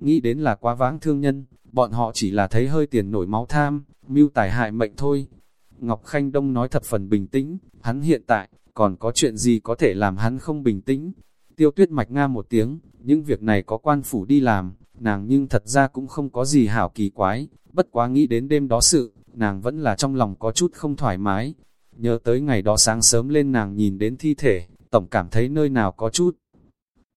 nghĩ đến là quá vãng thương nhân, bọn họ chỉ là thấy hơi tiền nổi máu tham, mưu tài hại mệnh thôi. Ngọc Khanh Đông nói thật phần bình tĩnh, hắn hiện tại, còn có chuyện gì có thể làm hắn không bình tĩnh. Tiêu tuyết mạch nga một tiếng, những việc này có quan phủ đi làm, nàng nhưng thật ra cũng không có gì hảo kỳ quái, bất quá nghĩ đến đêm đó sự, nàng vẫn là trong lòng có chút không thoải mái. Nhớ tới ngày đó sáng sớm lên nàng nhìn đến thi thể, tổng cảm thấy nơi nào có chút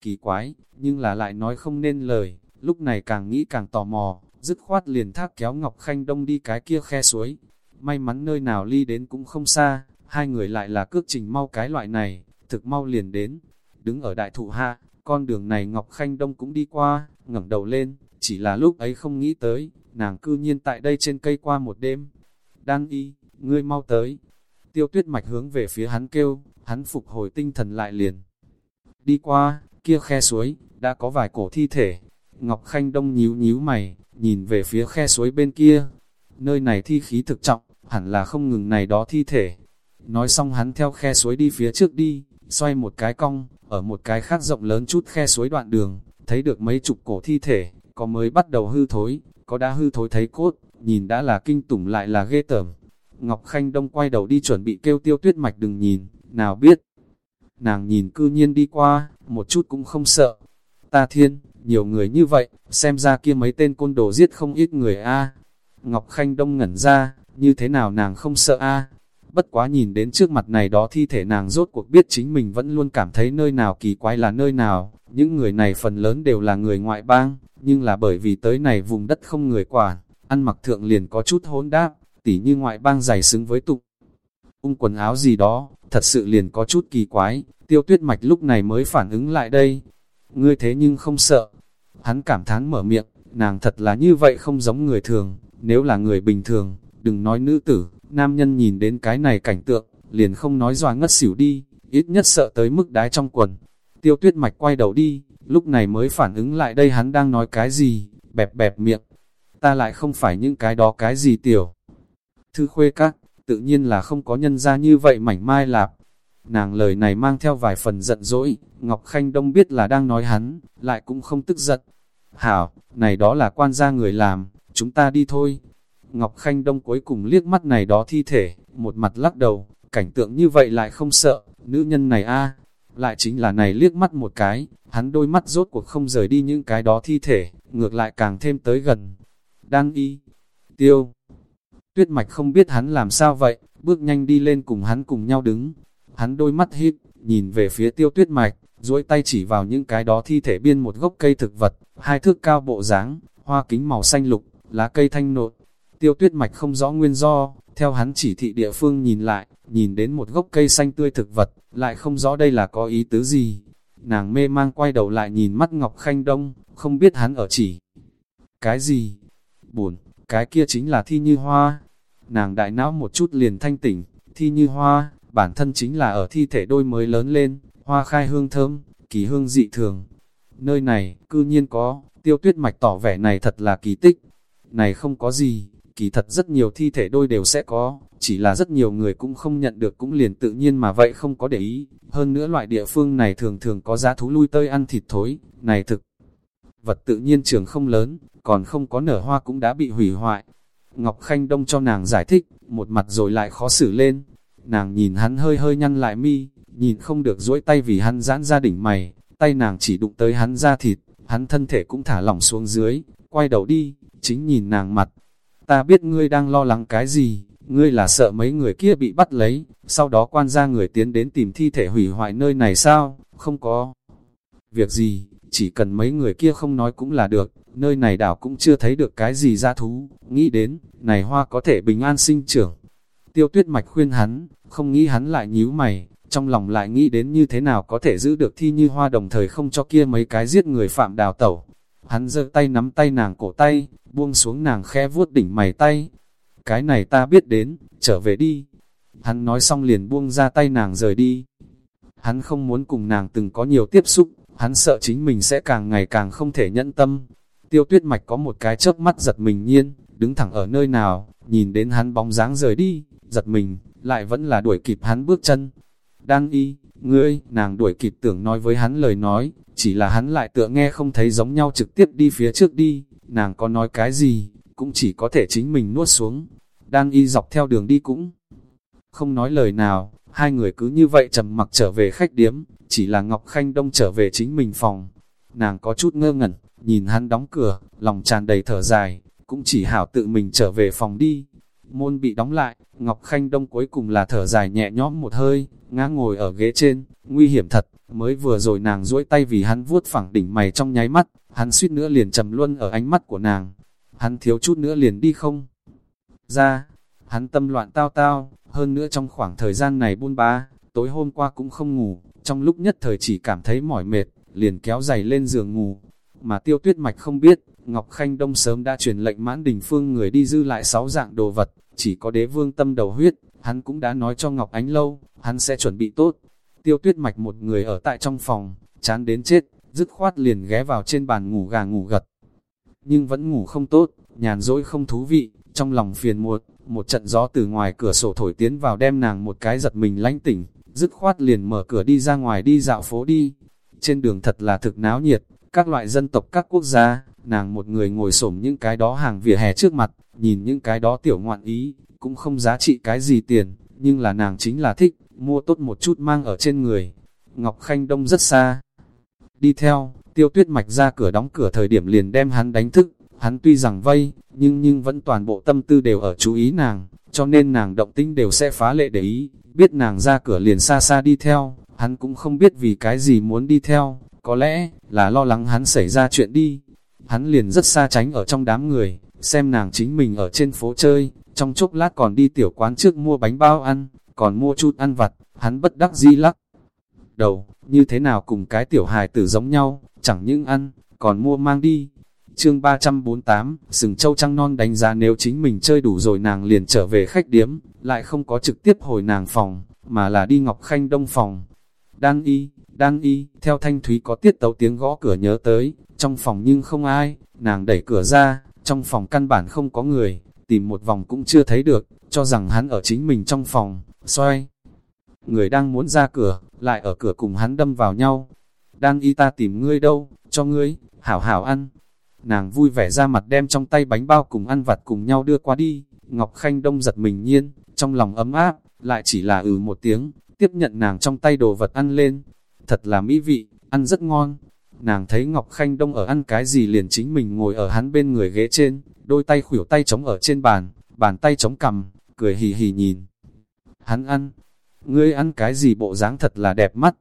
kỳ quái, nhưng là lại nói không nên lời, lúc này càng nghĩ càng tò mò, dứt khoát liền thác kéo Ngọc Khanh Đông đi cái kia khe suối. May mắn nơi nào ly đến cũng không xa, hai người lại là cước trình mau cái loại này, thực mau liền đến. Đứng ở đại thụ hạ, con đường này Ngọc Khanh Đông cũng đi qua, ngẩng đầu lên, chỉ là lúc ấy không nghĩ tới, nàng cư nhiên tại đây trên cây qua một đêm. Đan y, ngươi mau tới. Tiêu tuyết mạch hướng về phía hắn kêu, hắn phục hồi tinh thần lại liền. Đi qua, kia khe suối, đã có vài cổ thi thể. Ngọc Khanh Đông nhíu nhíu mày, nhìn về phía khe suối bên kia. Nơi này thi khí thực trọng, hẳn là không ngừng này đó thi thể. Nói xong hắn theo khe suối đi phía trước đi, xoay một cái cong, ở một cái khác rộng lớn chút khe suối đoạn đường, thấy được mấy chục cổ thi thể, có mới bắt đầu hư thối, có đã hư thối thấy cốt, nhìn đã là kinh tủng lại là ghê tởm. Ngọc Khanh Đông quay đầu đi chuẩn bị kêu tiêu tuyết mạch đừng nhìn, nào biết. Nàng nhìn cư nhiên đi qua, một chút cũng không sợ. Ta thiên, nhiều người như vậy, xem ra kia mấy tên côn đồ giết không ít người a. Ngọc Khanh Đông ngẩn ra, như thế nào nàng không sợ a? Bất quá nhìn đến trước mặt này đó thi thể nàng rốt cuộc biết chính mình vẫn luôn cảm thấy nơi nào kỳ quái là nơi nào. Những người này phần lớn đều là người ngoại bang, nhưng là bởi vì tới này vùng đất không người quản, ăn mặc thượng liền có chút hỗn đáp, tỉ như ngoại bang giày xứng với tục. Ung quần áo gì đó, thật sự liền có chút kỳ quái, tiêu tuyết mạch lúc này mới phản ứng lại đây. Ngươi thế nhưng không sợ. Hắn cảm thán mở miệng, nàng thật là như vậy không giống người thường, nếu là người bình thường, đừng nói nữ tử, nam nhân nhìn đến cái này cảnh tượng, liền không nói dòa ngất xỉu đi, ít nhất sợ tới mức đái trong quần. Tiêu tuyết mạch quay đầu đi, lúc này mới phản ứng lại đây hắn đang nói cái gì, bẹp bẹp miệng. Ta lại không phải những cái đó cái gì tiểu. Thư khuê các, tự nhiên là không có nhân ra như vậy mảnh mai lạp. Nàng lời này mang theo vài phần giận dỗi, Ngọc Khanh Đông biết là đang nói hắn, lại cũng không tức giận. Hảo, này đó là quan gia người làm, chúng ta đi thôi. Ngọc Khanh Đông cuối cùng liếc mắt này đó thi thể, một mặt lắc đầu, cảnh tượng như vậy lại không sợ, nữ nhân này a Lại chính là này liếc mắt một cái, hắn đôi mắt rốt cuộc không rời đi những cái đó thi thể, ngược lại càng thêm tới gần. Đang y, tiêu. Tuyết mạch không biết hắn làm sao vậy, bước nhanh đi lên cùng hắn cùng nhau đứng. Hắn đôi mắt hít, nhìn về phía tiêu tuyết mạch, duỗi tay chỉ vào những cái đó thi thể biên một gốc cây thực vật, hai thước cao bộ dáng, hoa kính màu xanh lục, lá cây thanh nộn. Tiêu tuyết mạch không rõ nguyên do, theo hắn chỉ thị địa phương nhìn lại, nhìn đến một gốc cây xanh tươi thực vật, lại không rõ đây là có ý tứ gì. Nàng mê mang quay đầu lại nhìn mắt Ngọc Khanh Đông, không biết hắn ở chỉ. Cái gì? Buồn, cái kia chính là thi như hoa. Nàng đại não một chút liền thanh tỉnh, thi như hoa, bản thân chính là ở thi thể đôi mới lớn lên, hoa khai hương thơm, kỳ hương dị thường. Nơi này, cư nhiên có, tiêu tuyết mạch tỏ vẻ này thật là kỳ tích. Này không có gì, kỳ thật rất nhiều thi thể đôi đều sẽ có, chỉ là rất nhiều người cũng không nhận được cũng liền tự nhiên mà vậy không có để ý. Hơn nữa loại địa phương này thường thường có giá thú lui tơi ăn thịt thối, này thực. Vật tự nhiên trường không lớn, còn không có nở hoa cũng đã bị hủy hoại. Ngọc Khanh Đông cho nàng giải thích, một mặt rồi lại khó xử lên. Nàng nhìn hắn hơi hơi nhăn lại mi, nhìn không được duỗi tay vì hắn giãn ra đỉnh mày, tay nàng chỉ đụng tới hắn da thịt, hắn thân thể cũng thả lỏng xuống dưới, quay đầu đi, chính nhìn nàng mặt. Ta biết ngươi đang lo lắng cái gì, ngươi là sợ mấy người kia bị bắt lấy, sau đó quan gia người tiến đến tìm thi thể hủy hoại nơi này sao, không có. Việc gì, chỉ cần mấy người kia không nói cũng là được, nơi này đảo cũng chưa thấy được cái gì ra thú, nghĩ đến, này hoa có thể bình an sinh trưởng. Tiêu tuyết mạch khuyên hắn, không nghĩ hắn lại nhíu mày, trong lòng lại nghĩ đến như thế nào có thể giữ được thi như hoa đồng thời không cho kia mấy cái giết người phạm đào tẩu. Hắn giơ tay nắm tay nàng cổ tay, buông xuống nàng khe vuốt đỉnh mày tay. Cái này ta biết đến, trở về đi. Hắn nói xong liền buông ra tay nàng rời đi. Hắn không muốn cùng nàng từng có nhiều tiếp xúc, hắn sợ chính mình sẽ càng ngày càng không thể nhẫn tâm. Tiêu tuyết mạch có một cái chớp mắt giật mình nhiên, đứng thẳng ở nơi nào, nhìn đến hắn bóng dáng rời đi, giật mình, lại vẫn là đuổi kịp hắn bước chân. Đang y, ngươi, nàng đuổi kịp tưởng nói với hắn lời nói, chỉ là hắn lại tựa nghe không thấy giống nhau trực tiếp đi phía trước đi, nàng có nói cái gì, cũng chỉ có thể chính mình nuốt xuống. Đang y dọc theo đường đi cũng không nói lời nào, hai người cứ như vậy trầm mặc trở về khách điếm, chỉ là Ngọc Khanh Đông trở về chính mình phòng. Nàng có chút ngơ ngẩn, nhìn hắn đóng cửa, lòng tràn đầy thở dài, cũng chỉ hảo tự mình trở về phòng đi. Môn bị đóng lại, Ngọc Khanh Đông cuối cùng là thở dài nhẹ nhõm một hơi, ngã ngồi ở ghế trên, nguy hiểm thật, mới vừa rồi nàng duỗi tay vì hắn vuốt phẳng đỉnh mày trong nháy mắt, hắn suýt nữa liền trầm luôn ở ánh mắt của nàng. Hắn thiếu chút nữa liền đi không? Ra, hắn tâm loạn tao tao, hơn nữa trong khoảng thời gian này buôn ba, tối hôm qua cũng không ngủ, trong lúc nhất thời chỉ cảm thấy mỏi mệt, liền kéo giày lên giường ngủ. Mà tiêu tuyết mạch không biết, Ngọc Khanh Đông sớm đã truyền lệnh mãn đình phương người đi dư lại sáu dạng đồ vật, chỉ có đế vương tâm đầu huyết, hắn cũng đã nói cho Ngọc Ánh Lâu, hắn sẽ chuẩn bị tốt. Tiêu tuyết mạch một người ở tại trong phòng, chán đến chết, dứt khoát liền ghé vào trên bàn ngủ gà ngủ gật. Nhưng vẫn ngủ không tốt, nhàn dỗi không thú vị, trong lòng phiền muộn, một trận gió từ ngoài cửa sổ thổi tiến vào đem nàng một cái giật mình lánh tỉnh, dứt khoát liền mở cửa đi ra ngoài đi dạo phố đi. Trên đường thật là thực náo nhiệt, các loại dân tộc các quốc gia, nàng một người ngồi xổm những cái đó hàng vỉa hè trước mặt, nhìn những cái đó tiểu ngoạn ý, cũng không giá trị cái gì tiền, nhưng là nàng chính là thích, mua tốt một chút mang ở trên người. Ngọc Khanh Đông rất xa. Đi theo, tiêu tuyết mạch ra cửa đóng cửa thời điểm liền đem hắn đánh thức, hắn tuy rằng vây, nhưng nhưng vẫn toàn bộ tâm tư đều ở chú ý nàng, cho nên nàng động tĩnh đều sẽ phá lệ để ý, biết nàng ra cửa liền xa xa đi theo, hắn cũng không biết vì cái gì muốn đi theo, có lẽ là lo lắng hắn xảy ra chuyện đi. Hắn liền rất xa tránh ở trong đám người, xem nàng chính mình ở trên phố chơi, trong chốc lát còn đi tiểu quán trước mua bánh bao ăn, còn mua chút ăn vặt, hắn bất đắc di lắc. Đầu, như thế nào cùng cái tiểu hài tử giống nhau, chẳng những ăn, còn mua mang đi. Chương 348, sừng châu trăng non đánh giá nếu chính mình chơi đủ rồi nàng liền trở về khách điếm, lại không có trực tiếp hồi nàng phòng, mà là đi Ngọc Khanh Đông phòng. Đang y, đang y, theo thanh thúy có tiết tấu tiếng gõ cửa nhớ tới, trong phòng nhưng không ai, nàng đẩy cửa ra, trong phòng căn bản không có người, tìm một vòng cũng chưa thấy được, cho rằng hắn ở chính mình trong phòng, xoay. Người đang muốn ra cửa, lại ở cửa cùng hắn đâm vào nhau. Đang y ta tìm ngươi đâu, cho ngươi, hảo hảo ăn. Nàng vui vẻ ra mặt đem trong tay bánh bao cùng ăn vặt cùng nhau đưa qua đi. Ngọc Khanh Đông giật mình nhiên, trong lòng ấm áp, lại chỉ là ừ một tiếng, tiếp nhận nàng trong tay đồ vật ăn lên. Thật là mỹ vị, ăn rất ngon. Nàng thấy Ngọc Khanh Đông ở ăn cái gì liền chính mình ngồi ở hắn bên người ghế trên, đôi tay khuỷu tay chống ở trên bàn, bàn tay chống cầm, cười hì hì nhìn. Hắn ăn, ngươi ăn cái gì bộ dáng thật là đẹp mắt.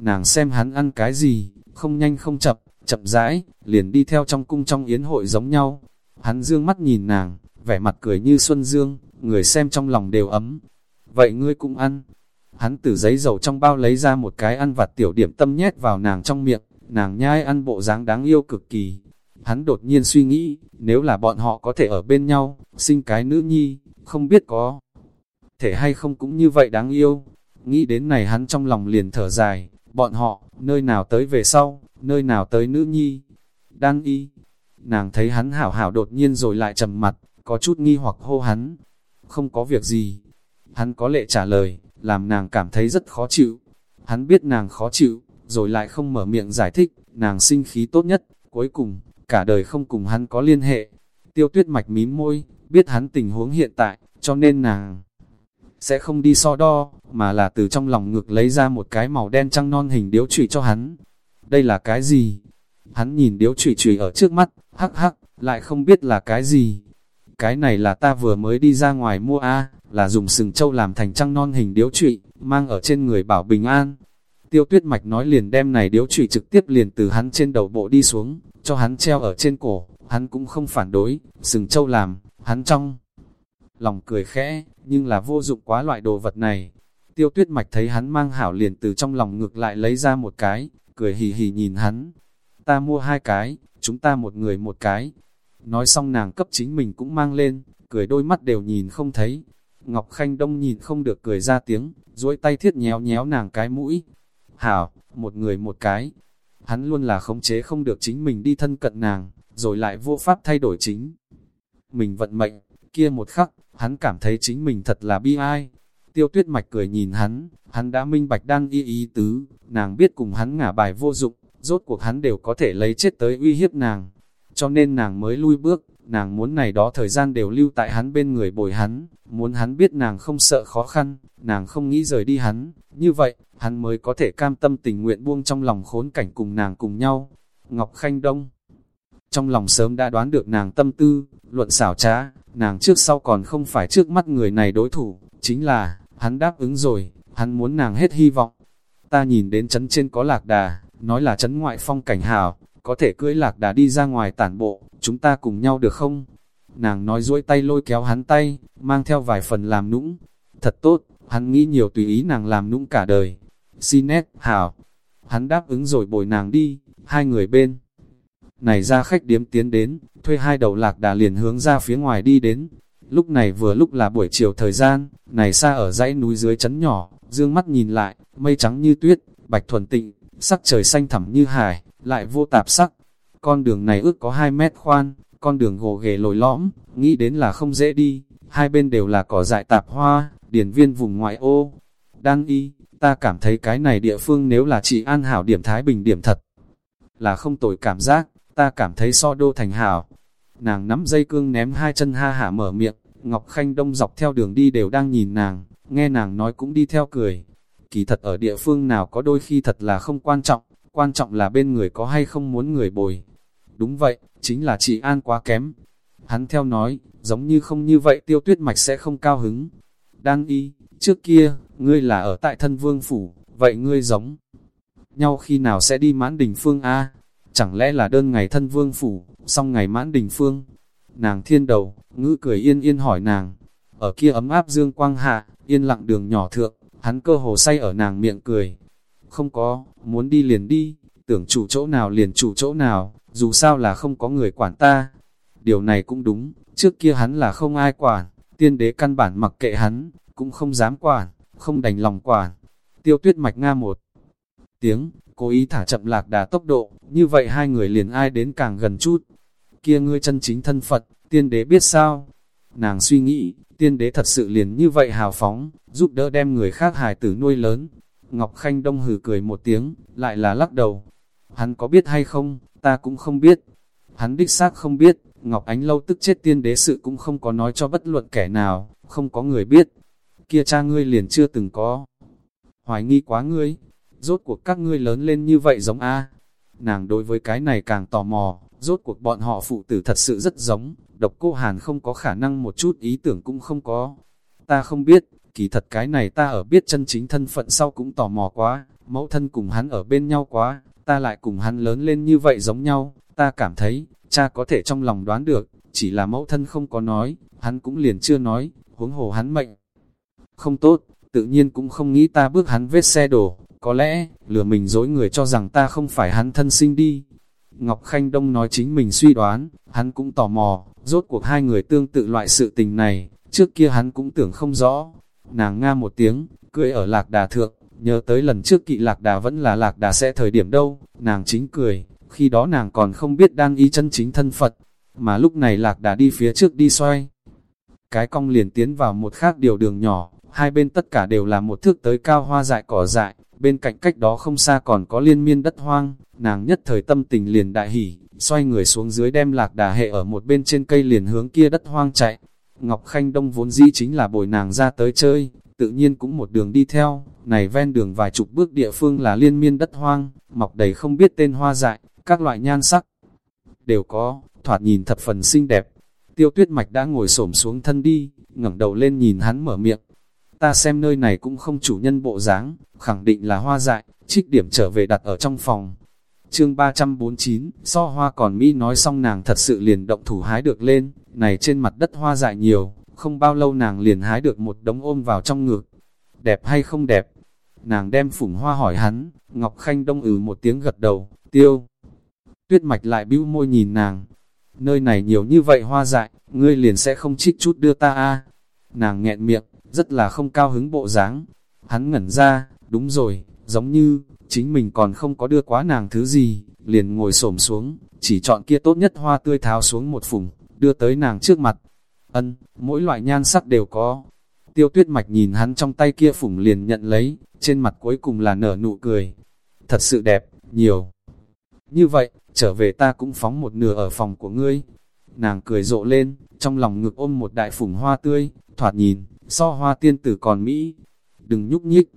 Nàng xem hắn ăn cái gì, không nhanh không chậm, chậm rãi, liền đi theo trong cung trong yến hội giống nhau. Hắn dương mắt nhìn nàng, vẻ mặt cười như xuân dương, người xem trong lòng đều ấm. Vậy ngươi cũng ăn. Hắn từ giấy dầu trong bao lấy ra một cái ăn vặt tiểu điểm tâm nhét vào nàng trong miệng, nàng nhai ăn bộ dáng đáng yêu cực kỳ. Hắn đột nhiên suy nghĩ, nếu là bọn họ có thể ở bên nhau, sinh cái nữ nhi, không biết có thể hay không cũng như vậy đáng yêu. Nghĩ đến này hắn trong lòng liền thở dài, bọn họ, nơi nào tới về sau, nơi nào tới nữ nhi. Đang y, nàng thấy hắn hảo hảo đột nhiên rồi lại trầm mặt, có chút nghi hoặc hô hắn. Không có việc gì. Hắn có lệ trả lời, làm nàng cảm thấy rất khó chịu. Hắn biết nàng khó chịu, rồi lại không mở miệng giải thích, nàng sinh khí tốt nhất, cuối cùng, cả đời không cùng hắn có liên hệ. Tiêu tuyết mạch mím môi, biết hắn tình huống hiện tại, cho nên nàng sẽ không đi so đo, mà là từ trong lòng ngực lấy ra một cái màu đen trăng non hình điếu trụy cho hắn. Đây là cái gì? Hắn nhìn điếu trụy trụy ở trước mắt, hắc hắc, lại không biết là cái gì. Cái này là ta vừa mới đi ra ngoài mua a là dùng sừng trâu làm thành trăng non hình điếu trụy, mang ở trên người bảo bình an. Tiêu tuyết mạch nói liền đem này điếu trụy trực tiếp liền từ hắn trên đầu bộ đi xuống, cho hắn treo ở trên cổ, hắn cũng không phản đối, sừng châu làm, hắn trong lòng cười khẽ, nhưng là vô dụng quá loại đồ vật này. Tiêu tuyết mạch thấy hắn mang hảo liền từ trong lòng ngược lại lấy ra một cái, cười hì hì nhìn hắn. Ta mua hai cái, chúng ta một người một cái. Nói xong nàng cấp chính mình cũng mang lên, cười đôi mắt đều nhìn không thấy. Ngọc Khanh Đông nhìn không được cười ra tiếng, duỗi tay thiết nhéo nhéo nàng cái mũi. Hảo, một người một cái. Hắn luôn là khống chế không được chính mình đi thân cận nàng, rồi lại vô pháp thay đổi chính. Mình vận mệnh, kia một khắc, hắn cảm thấy chính mình thật là bi ai. Tiêu tuyết mạch cười nhìn hắn, hắn đã minh bạch đang y ý tứ, nàng biết cùng hắn ngả bài vô dụng, rốt cuộc hắn đều có thể lấy chết tới uy hiếp nàng. Cho nên nàng mới lui bước, nàng muốn này đó thời gian đều lưu tại hắn bên người bồi hắn, muốn hắn biết nàng không sợ khó khăn, nàng không nghĩ rời đi hắn, như vậy, hắn mới có thể cam tâm tình nguyện buông trong lòng khốn cảnh cùng nàng cùng nhau. Ngọc Khanh Đông Trong lòng sớm đã đoán được nàng tâm tư, luận xảo trá, nàng trước sau còn không phải trước mắt người này đối thủ, chính là, hắn đáp ứng rồi, hắn muốn nàng hết hy vọng. Ta nhìn đến chấn trên có lạc đà, nói là chấn ngoại phong cảnh hào, có thể cưỡi lạc đà đi ra ngoài tản bộ, chúng ta cùng nhau được không? Nàng nói duỗi tay lôi kéo hắn tay, mang theo vài phần làm nũng. Thật tốt, hắn nghĩ nhiều tùy ý nàng làm nũng cả đời. Xin nét, hảo. Hắn đáp ứng rồi bồi nàng đi, hai người bên. Này ra khách điếm tiến đến, thuê hai đầu lạc đà liền hướng ra phía ngoài đi đến. Lúc này vừa lúc là buổi chiều thời gian, này xa ở dãy núi dưới chấn nhỏ, dương mắt nhìn lại, mây trắng như tuyết, bạch thuần tịnh, sắc trời xanh thẳm như hải, lại vô tạp sắc. Con đường này ước có 2 mét khoan, con đường gồ ghề lồi lõm, nghĩ đến là không dễ đi, hai bên đều là cỏ dại tạp hoa, điền viên vùng ngoại ô. Đăng y, ta cảm thấy cái này địa phương nếu là chị an hảo điểm Thái Bình điểm thật, là không tội cảm giác, ta cảm thấy so đô thành hảo. Nàng nắm dây cương ném hai chân ha hả mở miệng, Ngọc Khanh Đông dọc theo đường đi đều đang nhìn nàng, nghe nàng nói cũng đi theo cười. Kỳ thật ở địa phương nào có đôi khi thật là không quan trọng, quan trọng là bên người có hay không muốn người bồi. Đúng vậy, chính là chị An quá kém. Hắn theo nói, giống như không như vậy tiêu tuyết mạch sẽ không cao hứng đang y, trước kia, ngươi là ở tại thân vương phủ, vậy ngươi giống nhau khi nào sẽ đi mãn đình phương A? Chẳng lẽ là đơn ngày thân vương phủ, xong ngày mãn đình phương? Nàng thiên đầu, ngữ cười yên yên hỏi nàng. Ở kia ấm áp dương quang hạ, yên lặng đường nhỏ thượng, hắn cơ hồ say ở nàng miệng cười. Không có, muốn đi liền đi, tưởng chủ chỗ nào liền chủ chỗ nào, dù sao là không có người quản ta. Điều này cũng đúng, trước kia hắn là không ai quản, tiên đế căn bản mặc kệ hắn, cũng không dám quản, không đành lòng quản. Tiêu tuyết mạch nga một tiếng, cố ý thả chậm lạc đà tốc độ, như vậy hai người liền ai đến càng gần chút. Kia ngươi chân chính thân Phật, tiên đế biết sao? Nàng suy nghĩ, tiên đế thật sự liền như vậy hào phóng, giúp đỡ đem người khác hài tử nuôi lớn. Ngọc Khanh Đông hừ cười một tiếng, lại là lắc đầu. Hắn có biết hay không, ta cũng không biết. Hắn đích xác không biết, Ngọc Ánh lâu tức chết tiên đế sự cũng không có nói cho bất luận kẻ nào, không có người biết. Kia cha ngươi liền chưa từng có. Hoài nghi quá ngươi, rốt cuộc các ngươi lớn lên như vậy giống A. Nàng đối với cái này càng tò mò, rốt cuộc bọn họ phụ tử thật sự rất giống, độc cô Hàn không có khả năng một chút ý tưởng cũng không có. Ta không biết, kỳ thật cái này ta ở biết chân chính thân phận sau cũng tò mò quá, mẫu thân cùng hắn ở bên nhau quá, ta lại cùng hắn lớn lên như vậy giống nhau, ta cảm thấy, cha có thể trong lòng đoán được, chỉ là mẫu thân không có nói, hắn cũng liền chưa nói, huống hồ hắn mệnh. Không tốt, tự nhiên cũng không nghĩ ta bước hắn vết xe đổ, có lẽ, lừa mình dối người cho rằng ta không phải hắn thân sinh đi. Ngọc Khanh Đông nói chính mình suy đoán, hắn cũng tò mò, rốt cuộc hai người tương tự loại sự tình này, trước kia hắn cũng tưởng không rõ. Nàng nga một tiếng, cười ở lạc đà thượng, nhớ tới lần trước kỵ lạc đà vẫn là lạc đà sẽ thời điểm đâu, nàng chính cười, khi đó nàng còn không biết đang ý chân chính thân Phật, mà lúc này lạc đà đi phía trước đi xoay. Cái cong liền tiến vào một khác điều đường nhỏ, hai bên tất cả đều là một thước tới cao hoa dại cỏ dại, bên cạnh cách đó không xa còn có liên miên đất hoang, nàng nhất thời tâm tình liền đại hỉ, xoay người xuống dưới đem lạc đà hệ ở một bên trên cây liền hướng kia đất hoang chạy. Ngọc Khanh Đông vốn dĩ chính là bồi nàng ra tới chơi, tự nhiên cũng một đường đi theo, này ven đường vài chục bước địa phương là liên miên đất hoang, mọc đầy không biết tên hoa dại, các loại nhan sắc đều có, thoạt nhìn thập phần xinh đẹp. Tiêu tuyết mạch đã ngồi xổm xuống thân đi, ngẩng đầu lên nhìn hắn mở miệng. Ta xem nơi này cũng không chủ nhân bộ dáng, khẳng định là hoa dại, trích điểm trở về đặt ở trong phòng. Chương 349, so hoa còn Mỹ nói xong nàng thật sự liền động thủ hái được lên, này trên mặt đất hoa dại nhiều, không bao lâu nàng liền hái được một đống ôm vào trong ngực. Đẹp hay không đẹp? Nàng đem phủng hoa hỏi hắn, Ngọc Khanh đông ừ một tiếng gật đầu, tiêu. Tuyết mạch lại bĩu môi nhìn nàng. Nơi này nhiều như vậy hoa dại, ngươi liền sẽ không trích chút đưa ta a Nàng nghẹn miệng, rất là không cao hứng bộ dáng. Hắn ngẩn ra, đúng rồi, giống như, chính mình còn không có đưa quá nàng thứ gì, liền ngồi xổm xuống, chỉ chọn kia tốt nhất hoa tươi tháo xuống một phùng, đưa tới nàng trước mặt. Ân, mỗi loại nhan sắc đều có. tiêu tuyết mạch nhìn hắn trong tay kia phủng liền nhận lấy, trên mặt cuối cùng là nở nụ cười. Thật sự đẹp, nhiều. Như vậy, trở về ta cũng phóng một nửa ở phòng của ngươi. Nàng cười rộ lên, trong lòng ngực ôm một đại phủng hoa tươi, thoạt nhìn, so hoa tiên tử còn Mỹ. Đừng nhúc nhích.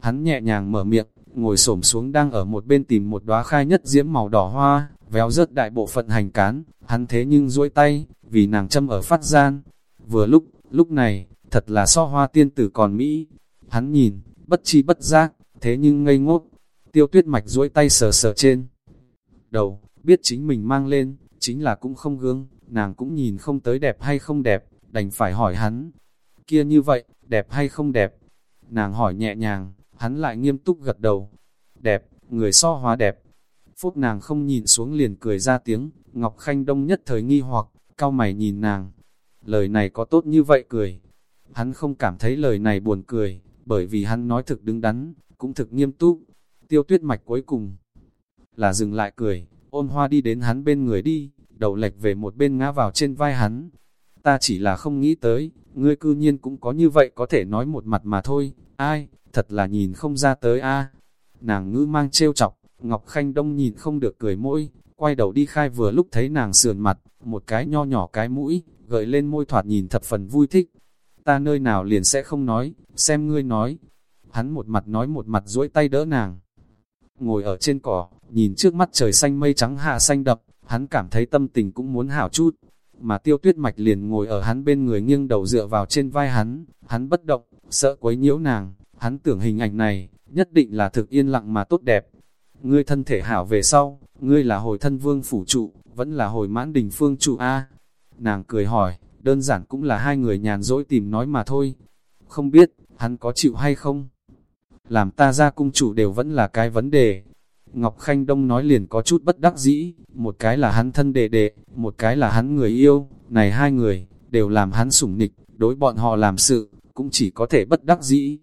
Hắn nhẹ nhàng mở miệng, ngồi xổm xuống đang ở một bên tìm một đóa khai nhất diễm màu đỏ hoa, véo rớt đại bộ phận hành cán, hắn thế nhưng duỗi tay, vì nàng châm ở phát gian. Vừa lúc, lúc này, thật là so hoa tiên tử còn Mỹ. Hắn nhìn, bất chi bất giác, thế nhưng ngây ngốc. Tiêu tuyết mạch duỗi tay sờ sờ trên. Đầu, biết chính mình mang lên, chính là cũng không gương, nàng cũng nhìn không tới đẹp hay không đẹp, đành phải hỏi hắn. Kia như vậy, đẹp hay không đẹp? Nàng hỏi nhẹ nhàng, hắn lại nghiêm túc gật đầu. Đẹp, người so hóa đẹp. Phúc nàng không nhìn xuống liền cười ra tiếng, Ngọc Khanh Đông nhất thời nghi hoặc, cao mày nhìn nàng. Lời này có tốt như vậy cười. Hắn không cảm thấy lời này buồn cười, bởi vì hắn nói thực đứng đắn, cũng thực nghiêm túc. Tiêu tuyết mạch cuối cùng là dừng lại cười, ôm hoa đi đến hắn bên người đi, đầu lệch về một bên ngã vào trên vai hắn. Ta chỉ là không nghĩ tới, ngươi cư nhiên cũng có như vậy có thể nói một mặt mà thôi, ai, thật là nhìn không ra tới a Nàng ngữ mang trêu chọc, Ngọc Khanh Đông nhìn không được cười môi, quay đầu đi khai vừa lúc thấy nàng sườn mặt, một cái nho nhỏ cái mũi, gợi lên môi thoạt nhìn thập phần vui thích. Ta nơi nào liền sẽ không nói, xem ngươi nói. Hắn một mặt nói một mặt duỗi tay đỡ nàng. Ngồi ở trên cỏ, nhìn trước mắt trời xanh mây trắng hạ xanh đập, hắn cảm thấy tâm tình cũng muốn hảo chút. Mà tiêu tuyết mạch liền ngồi ở hắn bên người nghiêng đầu dựa vào trên vai hắn, hắn bất động, sợ quấy nhiễu nàng, hắn tưởng hình ảnh này, nhất định là thực yên lặng mà tốt đẹp. Ngươi thân thể hảo về sau, ngươi là hồi thân vương phủ trụ, vẫn là hồi mãn đình phương trụ A. Nàng cười hỏi, đơn giản cũng là hai người nhàn dỗi tìm nói mà thôi. Không biết, hắn có chịu hay không? Làm ta ra cung chủ đều vẫn là cái vấn đề. Ngọc Khanh Đông nói liền có chút bất đắc dĩ, một cái là hắn thân đệ đệ, một cái là hắn người yêu, này hai người, đều làm hắn sủng nịch, đối bọn họ làm sự, cũng chỉ có thể bất đắc dĩ.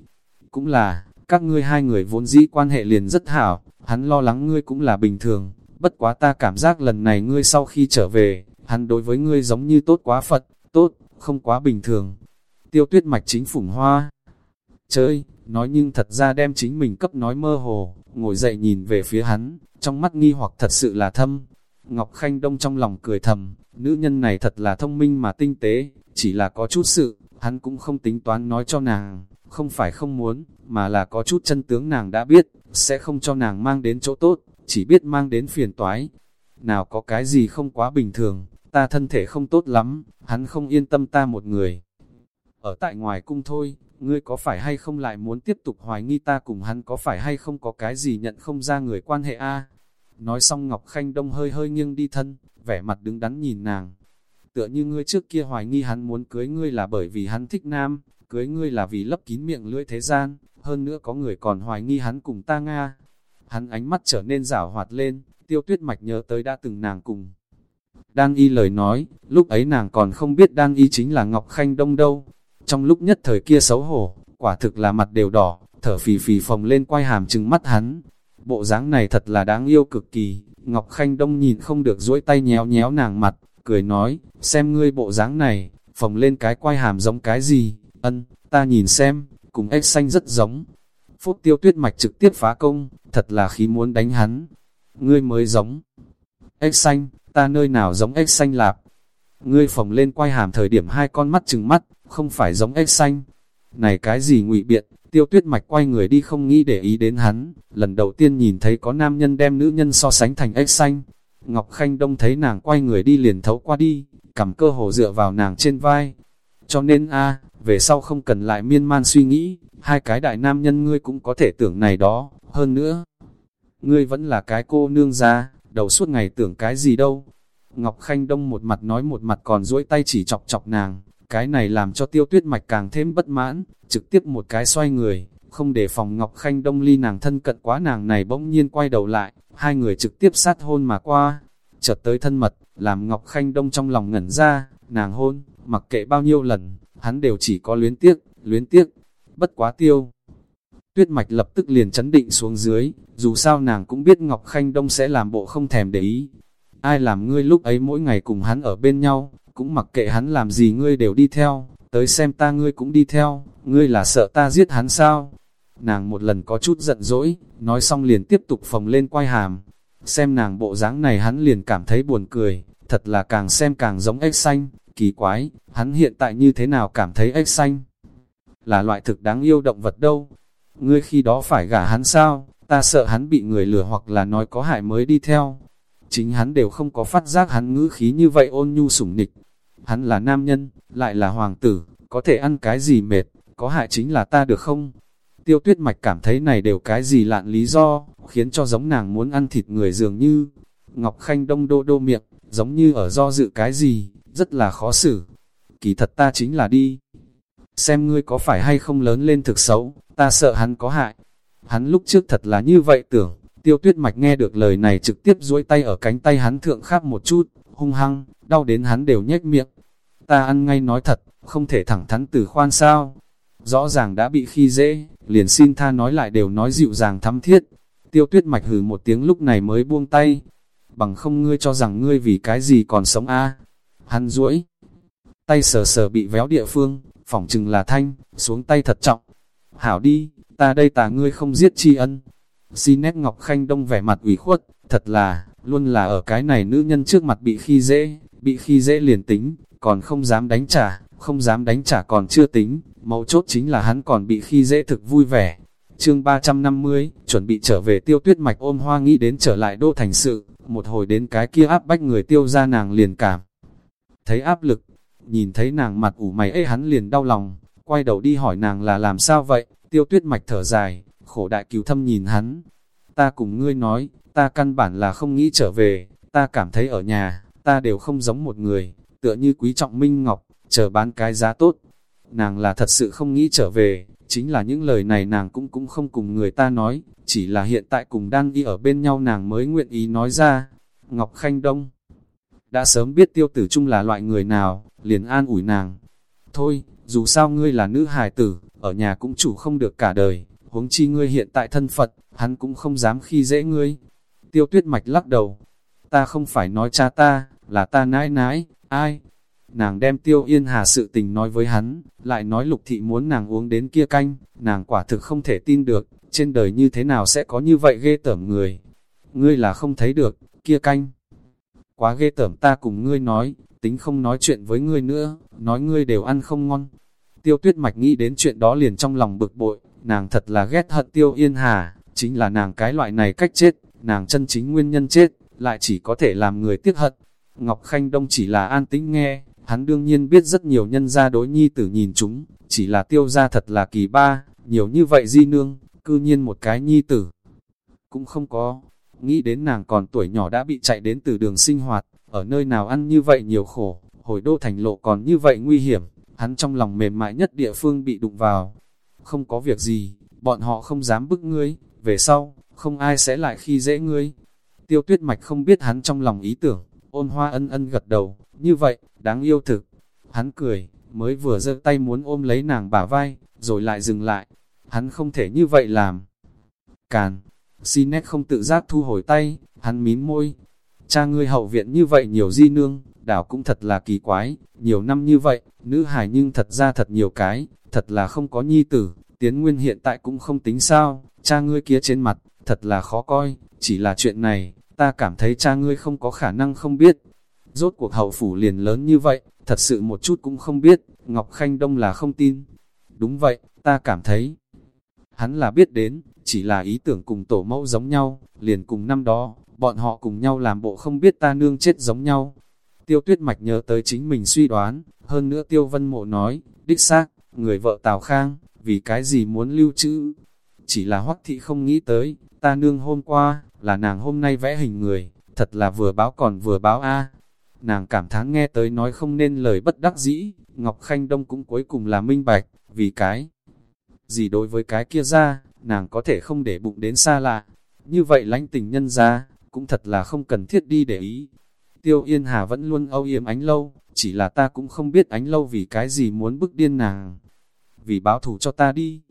Cũng là, các ngươi hai người vốn dĩ quan hệ liền rất hảo, hắn lo lắng ngươi cũng là bình thường, bất quá ta cảm giác lần này ngươi sau khi trở về, hắn đối với ngươi giống như tốt quá Phật, tốt, không quá bình thường. Tiêu tuyết mạch chính phủng hoa. Chơi, nói nhưng thật ra đem chính mình cấp nói mơ hồ, ngồi dậy nhìn về phía hắn, trong mắt nghi hoặc thật sự là thâm. Ngọc Khanh Đông trong lòng cười thầm, nữ nhân này thật là thông minh mà tinh tế, chỉ là có chút sự, hắn cũng không tính toán nói cho nàng, không phải không muốn, mà là có chút chân tướng nàng đã biết, sẽ không cho nàng mang đến chỗ tốt, chỉ biết mang đến phiền toái. Nào có cái gì không quá bình thường, ta thân thể không tốt lắm, hắn không yên tâm ta một người. Ở tại ngoài cung thôi, ngươi có phải hay không lại muốn tiếp tục hoài nghi ta cùng hắn có phải hay không có cái gì nhận không ra người quan hệ a Nói xong Ngọc Khanh Đông hơi hơi nghiêng đi thân, vẻ mặt đứng đắn nhìn nàng. Tựa như ngươi trước kia hoài nghi hắn muốn cưới ngươi là bởi vì hắn thích nam, cưới ngươi là vì lấp kín miệng lưỡi thế gian, hơn nữa có người còn hoài nghi hắn cùng ta Nga. Hắn ánh mắt trở nên rảo hoạt lên, tiêu tuyết mạch nhớ tới đã từng nàng cùng. Đang y lời nói, lúc ấy nàng còn không biết đang y chính là Ngọc Khanh Đông đâu. Trong lúc nhất thời kia xấu hổ, quả thực là mặt đều đỏ, thở phì phì phồng lên quay hàm trừng mắt hắn. Bộ dáng này thật là đáng yêu cực kỳ, Ngọc Khanh Đông nhìn không được duỗi tay nhéo nhéo nàng mặt, cười nói, xem ngươi bộ dáng này, phồng lên cái quay hàm giống cái gì, ân, ta nhìn xem, cùng ếch xanh rất giống. Phúc tiêu tuyết mạch trực tiếp phá công, thật là khí muốn đánh hắn. Ngươi mới giống. Ếch xanh, ta nơi nào giống ếch xanh lạp. Ngươi phồng lên quay hàm thời điểm hai con mắt trừng mắt, không phải giống ếch xanh. Này cái gì ngụy biện, tiêu tuyết mạch quay người đi không nghĩ để ý đến hắn. Lần đầu tiên nhìn thấy có nam nhân đem nữ nhân so sánh thành ếch xanh. Ngọc Khanh Đông thấy nàng quay người đi liền thấu qua đi, cầm cơ hồ dựa vào nàng trên vai. Cho nên a về sau không cần lại miên man suy nghĩ, hai cái đại nam nhân ngươi cũng có thể tưởng này đó, hơn nữa. Ngươi vẫn là cái cô nương ra, đầu suốt ngày tưởng cái gì đâu. Ngọc Khanh Đông một mặt nói một mặt còn duỗi tay chỉ chọc chọc nàng, cái này làm cho tiêu tuyết mạch càng thêm bất mãn, trực tiếp một cái xoay người, không để phòng Ngọc Khanh Đông ly nàng thân cận quá nàng này bỗng nhiên quay đầu lại, hai người trực tiếp sát hôn mà qua, chợt tới thân mật, làm Ngọc Khanh Đông trong lòng ngẩn ra, nàng hôn, mặc kệ bao nhiêu lần, hắn đều chỉ có luyến tiếc, luyến tiếc, bất quá tiêu. Tuyết mạch lập tức liền chấn định xuống dưới, dù sao nàng cũng biết Ngọc Khanh Đông sẽ làm bộ không thèm để ý. Ai làm ngươi lúc ấy mỗi ngày cùng hắn ở bên nhau, cũng mặc kệ hắn làm gì ngươi đều đi theo, tới xem ta ngươi cũng đi theo, ngươi là sợ ta giết hắn sao? Nàng một lần có chút giận dỗi, nói xong liền tiếp tục phồng lên quay hàm. Xem nàng bộ dáng này hắn liền cảm thấy buồn cười, thật là càng xem càng giống ếch xanh, kỳ quái, hắn hiện tại như thế nào cảm thấy ếch xanh? Là loại thực đáng yêu động vật đâu? Ngươi khi đó phải gả hắn sao? Ta sợ hắn bị người lừa hoặc là nói có hại mới đi theo. Chính hắn đều không có phát giác hắn ngữ khí như vậy ôn nhu sủng nịch. Hắn là nam nhân, lại là hoàng tử, có thể ăn cái gì mệt, có hại chính là ta được không? Tiêu tuyết mạch cảm thấy này đều cái gì lạn lý do, khiến cho giống nàng muốn ăn thịt người dường như. Ngọc Khanh đông đô đô miệng, giống như ở do dự cái gì, rất là khó xử. Kỳ thật ta chính là đi. Xem ngươi có phải hay không lớn lên thực xấu, ta sợ hắn có hại. Hắn lúc trước thật là như vậy tưởng, tiêu tuyết mạch nghe được lời này trực tiếp duỗi tay ở cánh tay hắn thượng khắp một chút, hung hăng, đau đến hắn đều nhếch miệng. Ta ăn ngay nói thật, không thể thẳng thắn từ khoan sao. Rõ ràng đã bị khi dễ, liền xin tha nói lại đều nói dịu dàng thắm thiết. Tiêu tuyết mạch hừ một tiếng lúc này mới buông tay. Bằng không ngươi cho rằng ngươi vì cái gì còn sống a Hắn duỗi tay sờ sờ bị véo địa phương, phỏng chừng là thanh, xuống tay thật trọng. Hảo đi, ta đây tà ngươi không giết tri ân. Xin nét Ngọc Khanh Đông vẻ mặt ủy khuất, thật là, luôn là ở cái này nữ nhân trước mặt bị khi dễ, bị khi dễ liền tính, còn không dám đánh trả, không dám đánh trả còn chưa tính, mấu chốt chính là hắn còn bị khi dễ thực vui vẻ. Chương 350, chuẩn bị trở về tiêu tuyết mạch ôm hoa nghĩ đến trở lại đô thành sự, một hồi đến cái kia áp bách người tiêu ra nàng liền cảm. Thấy áp lực, nhìn thấy nàng mặt ủ mày ấy hắn liền đau lòng, quay đầu đi hỏi nàng là làm sao vậy, tiêu tuyết mạch thở dài, khổ đại cứu thâm nhìn hắn. Ta cùng ngươi nói, ta căn bản là không nghĩ trở về, ta cảm thấy ở nhà, ta đều không giống một người, tựa như quý trọng minh ngọc, chờ bán cái giá tốt. Nàng là thật sự không nghĩ trở về, chính là những lời này nàng cũng cũng không cùng người ta nói, chỉ là hiện tại cùng đang đi ở bên nhau nàng mới nguyện ý nói ra. Ngọc Khanh Đông đã sớm biết tiêu tử trung là loại người nào, liền an ủi nàng. Thôi, dù sao ngươi là nữ hài tử, ở nhà cũng chủ không được cả đời, huống chi ngươi hiện tại thân Phật, hắn cũng không dám khi dễ ngươi. Tiêu tuyết mạch lắc đầu, ta không phải nói cha ta, là ta nãi nãi, ai? Nàng đem tiêu yên hà sự tình nói với hắn, lại nói lục thị muốn nàng uống đến kia canh, nàng quả thực không thể tin được, trên đời như thế nào sẽ có như vậy ghê tởm người. Ngươi là không thấy được, kia canh. Quá ghê tởm ta cùng ngươi nói, tính không nói chuyện với ngươi nữa, nói ngươi đều ăn không ngon. Tiêu tuyết mạch nghĩ đến chuyện đó liền trong lòng bực bội, nàng thật là ghét hận tiêu yên hà, chính là nàng cái loại này cách chết, nàng chân chính nguyên nhân chết, lại chỉ có thể làm người tiếc hận. Ngọc Khanh Đông chỉ là an tĩnh nghe, hắn đương nhiên biết rất nhiều nhân gia đối nhi tử nhìn chúng, chỉ là tiêu gia thật là kỳ ba, nhiều như vậy di nương, cư nhiên một cái nhi tử. Cũng không có, nghĩ đến nàng còn tuổi nhỏ đã bị chạy đến từ đường sinh hoạt, ở nơi nào ăn như vậy nhiều khổ, hồi đô thành lộ còn như vậy nguy hiểm, hắn trong lòng mềm mại nhất địa phương bị đụng vào. Không có việc gì, bọn họ không dám bức ngươi, về sau, không ai sẽ lại khi dễ ngươi. Tiêu tuyết mạch không biết hắn trong lòng ý tưởng, ôn hoa ân ân gật đầu, như vậy, đáng yêu thực. Hắn cười, mới vừa giơ tay muốn ôm lấy nàng bả vai, rồi lại dừng lại. Hắn không thể như vậy làm. Càn, Sinet không tự giác thu hồi tay, hắn mím môi. Cha ngươi hậu viện như vậy nhiều di nương, đảo cũng thật là kỳ quái, nhiều năm như vậy, nữ hài nhưng thật ra thật nhiều cái, thật là không có nhi tử, tiến nguyên hiện tại cũng không tính sao, cha ngươi kia trên mặt, thật là khó coi, chỉ là chuyện này, ta cảm thấy cha ngươi không có khả năng không biết. Rốt cuộc hậu phủ liền lớn như vậy, thật sự một chút cũng không biết, Ngọc Khanh Đông là không tin. Đúng vậy, ta cảm thấy, hắn là biết đến, chỉ là ý tưởng cùng tổ mẫu giống nhau, liền cùng năm đó, bọn họ cùng nhau làm bộ không biết ta nương chết giống nhau. Tiêu tuyết mạch nhớ tới chính mình suy đoán, hơn nữa tiêu vân mộ nói, đích xác, người vợ Tào Khang, vì cái gì muốn lưu trữ. Chỉ là hoắc thị không nghĩ tới, ta nương hôm qua, là nàng hôm nay vẽ hình người, thật là vừa báo còn vừa báo a Nàng cảm thán nghe tới nói không nên lời bất đắc dĩ, Ngọc Khanh Đông cũng cuối cùng là minh bạch, vì cái gì đối với cái kia ra, nàng có thể không để bụng đến xa lạ. Như vậy lãnh tình nhân ra, cũng thật là không cần thiết đi để ý. Tiêu Yên Hà vẫn luôn âu yếm ánh lâu, chỉ là ta cũng không biết ánh lâu vì cái gì muốn bức điên nàng. Vì báo thù cho ta đi.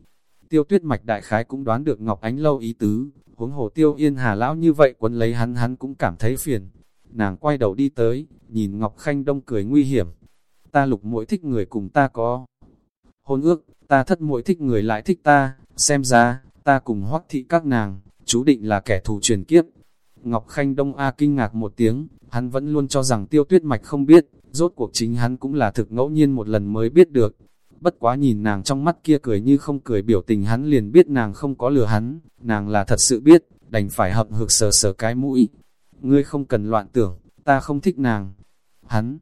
Tiêu tuyết mạch đại khái cũng đoán được Ngọc Ánh lâu ý tứ, huống hồ Tiêu Yên Hà lão như vậy quấn lấy hắn hắn cũng cảm thấy phiền. Nàng quay đầu đi tới, nhìn Ngọc Khanh Đông cười nguy hiểm. ta lục mỗi thích người cùng ta có hôn ước, ta thất muội thích người lại thích ta, xem ra, ta cùng hoắc thị các nàng, chú định là kẻ thù truyền kiếp. Ngọc Khanh Đông A kinh ngạc một tiếng, hắn vẫn luôn cho rằng tiêu tuyết mạch không biết, rốt cuộc chính hắn cũng là thực ngẫu nhiên một lần mới biết được. Bất quá nhìn nàng trong mắt kia cười như không cười biểu tình hắn liền biết nàng không có lừa hắn, nàng là thật sự biết, đành phải hậm hực sờ sờ cái mũi. Ngươi không cần loạn tưởng, ta không thích nàng. Hắn,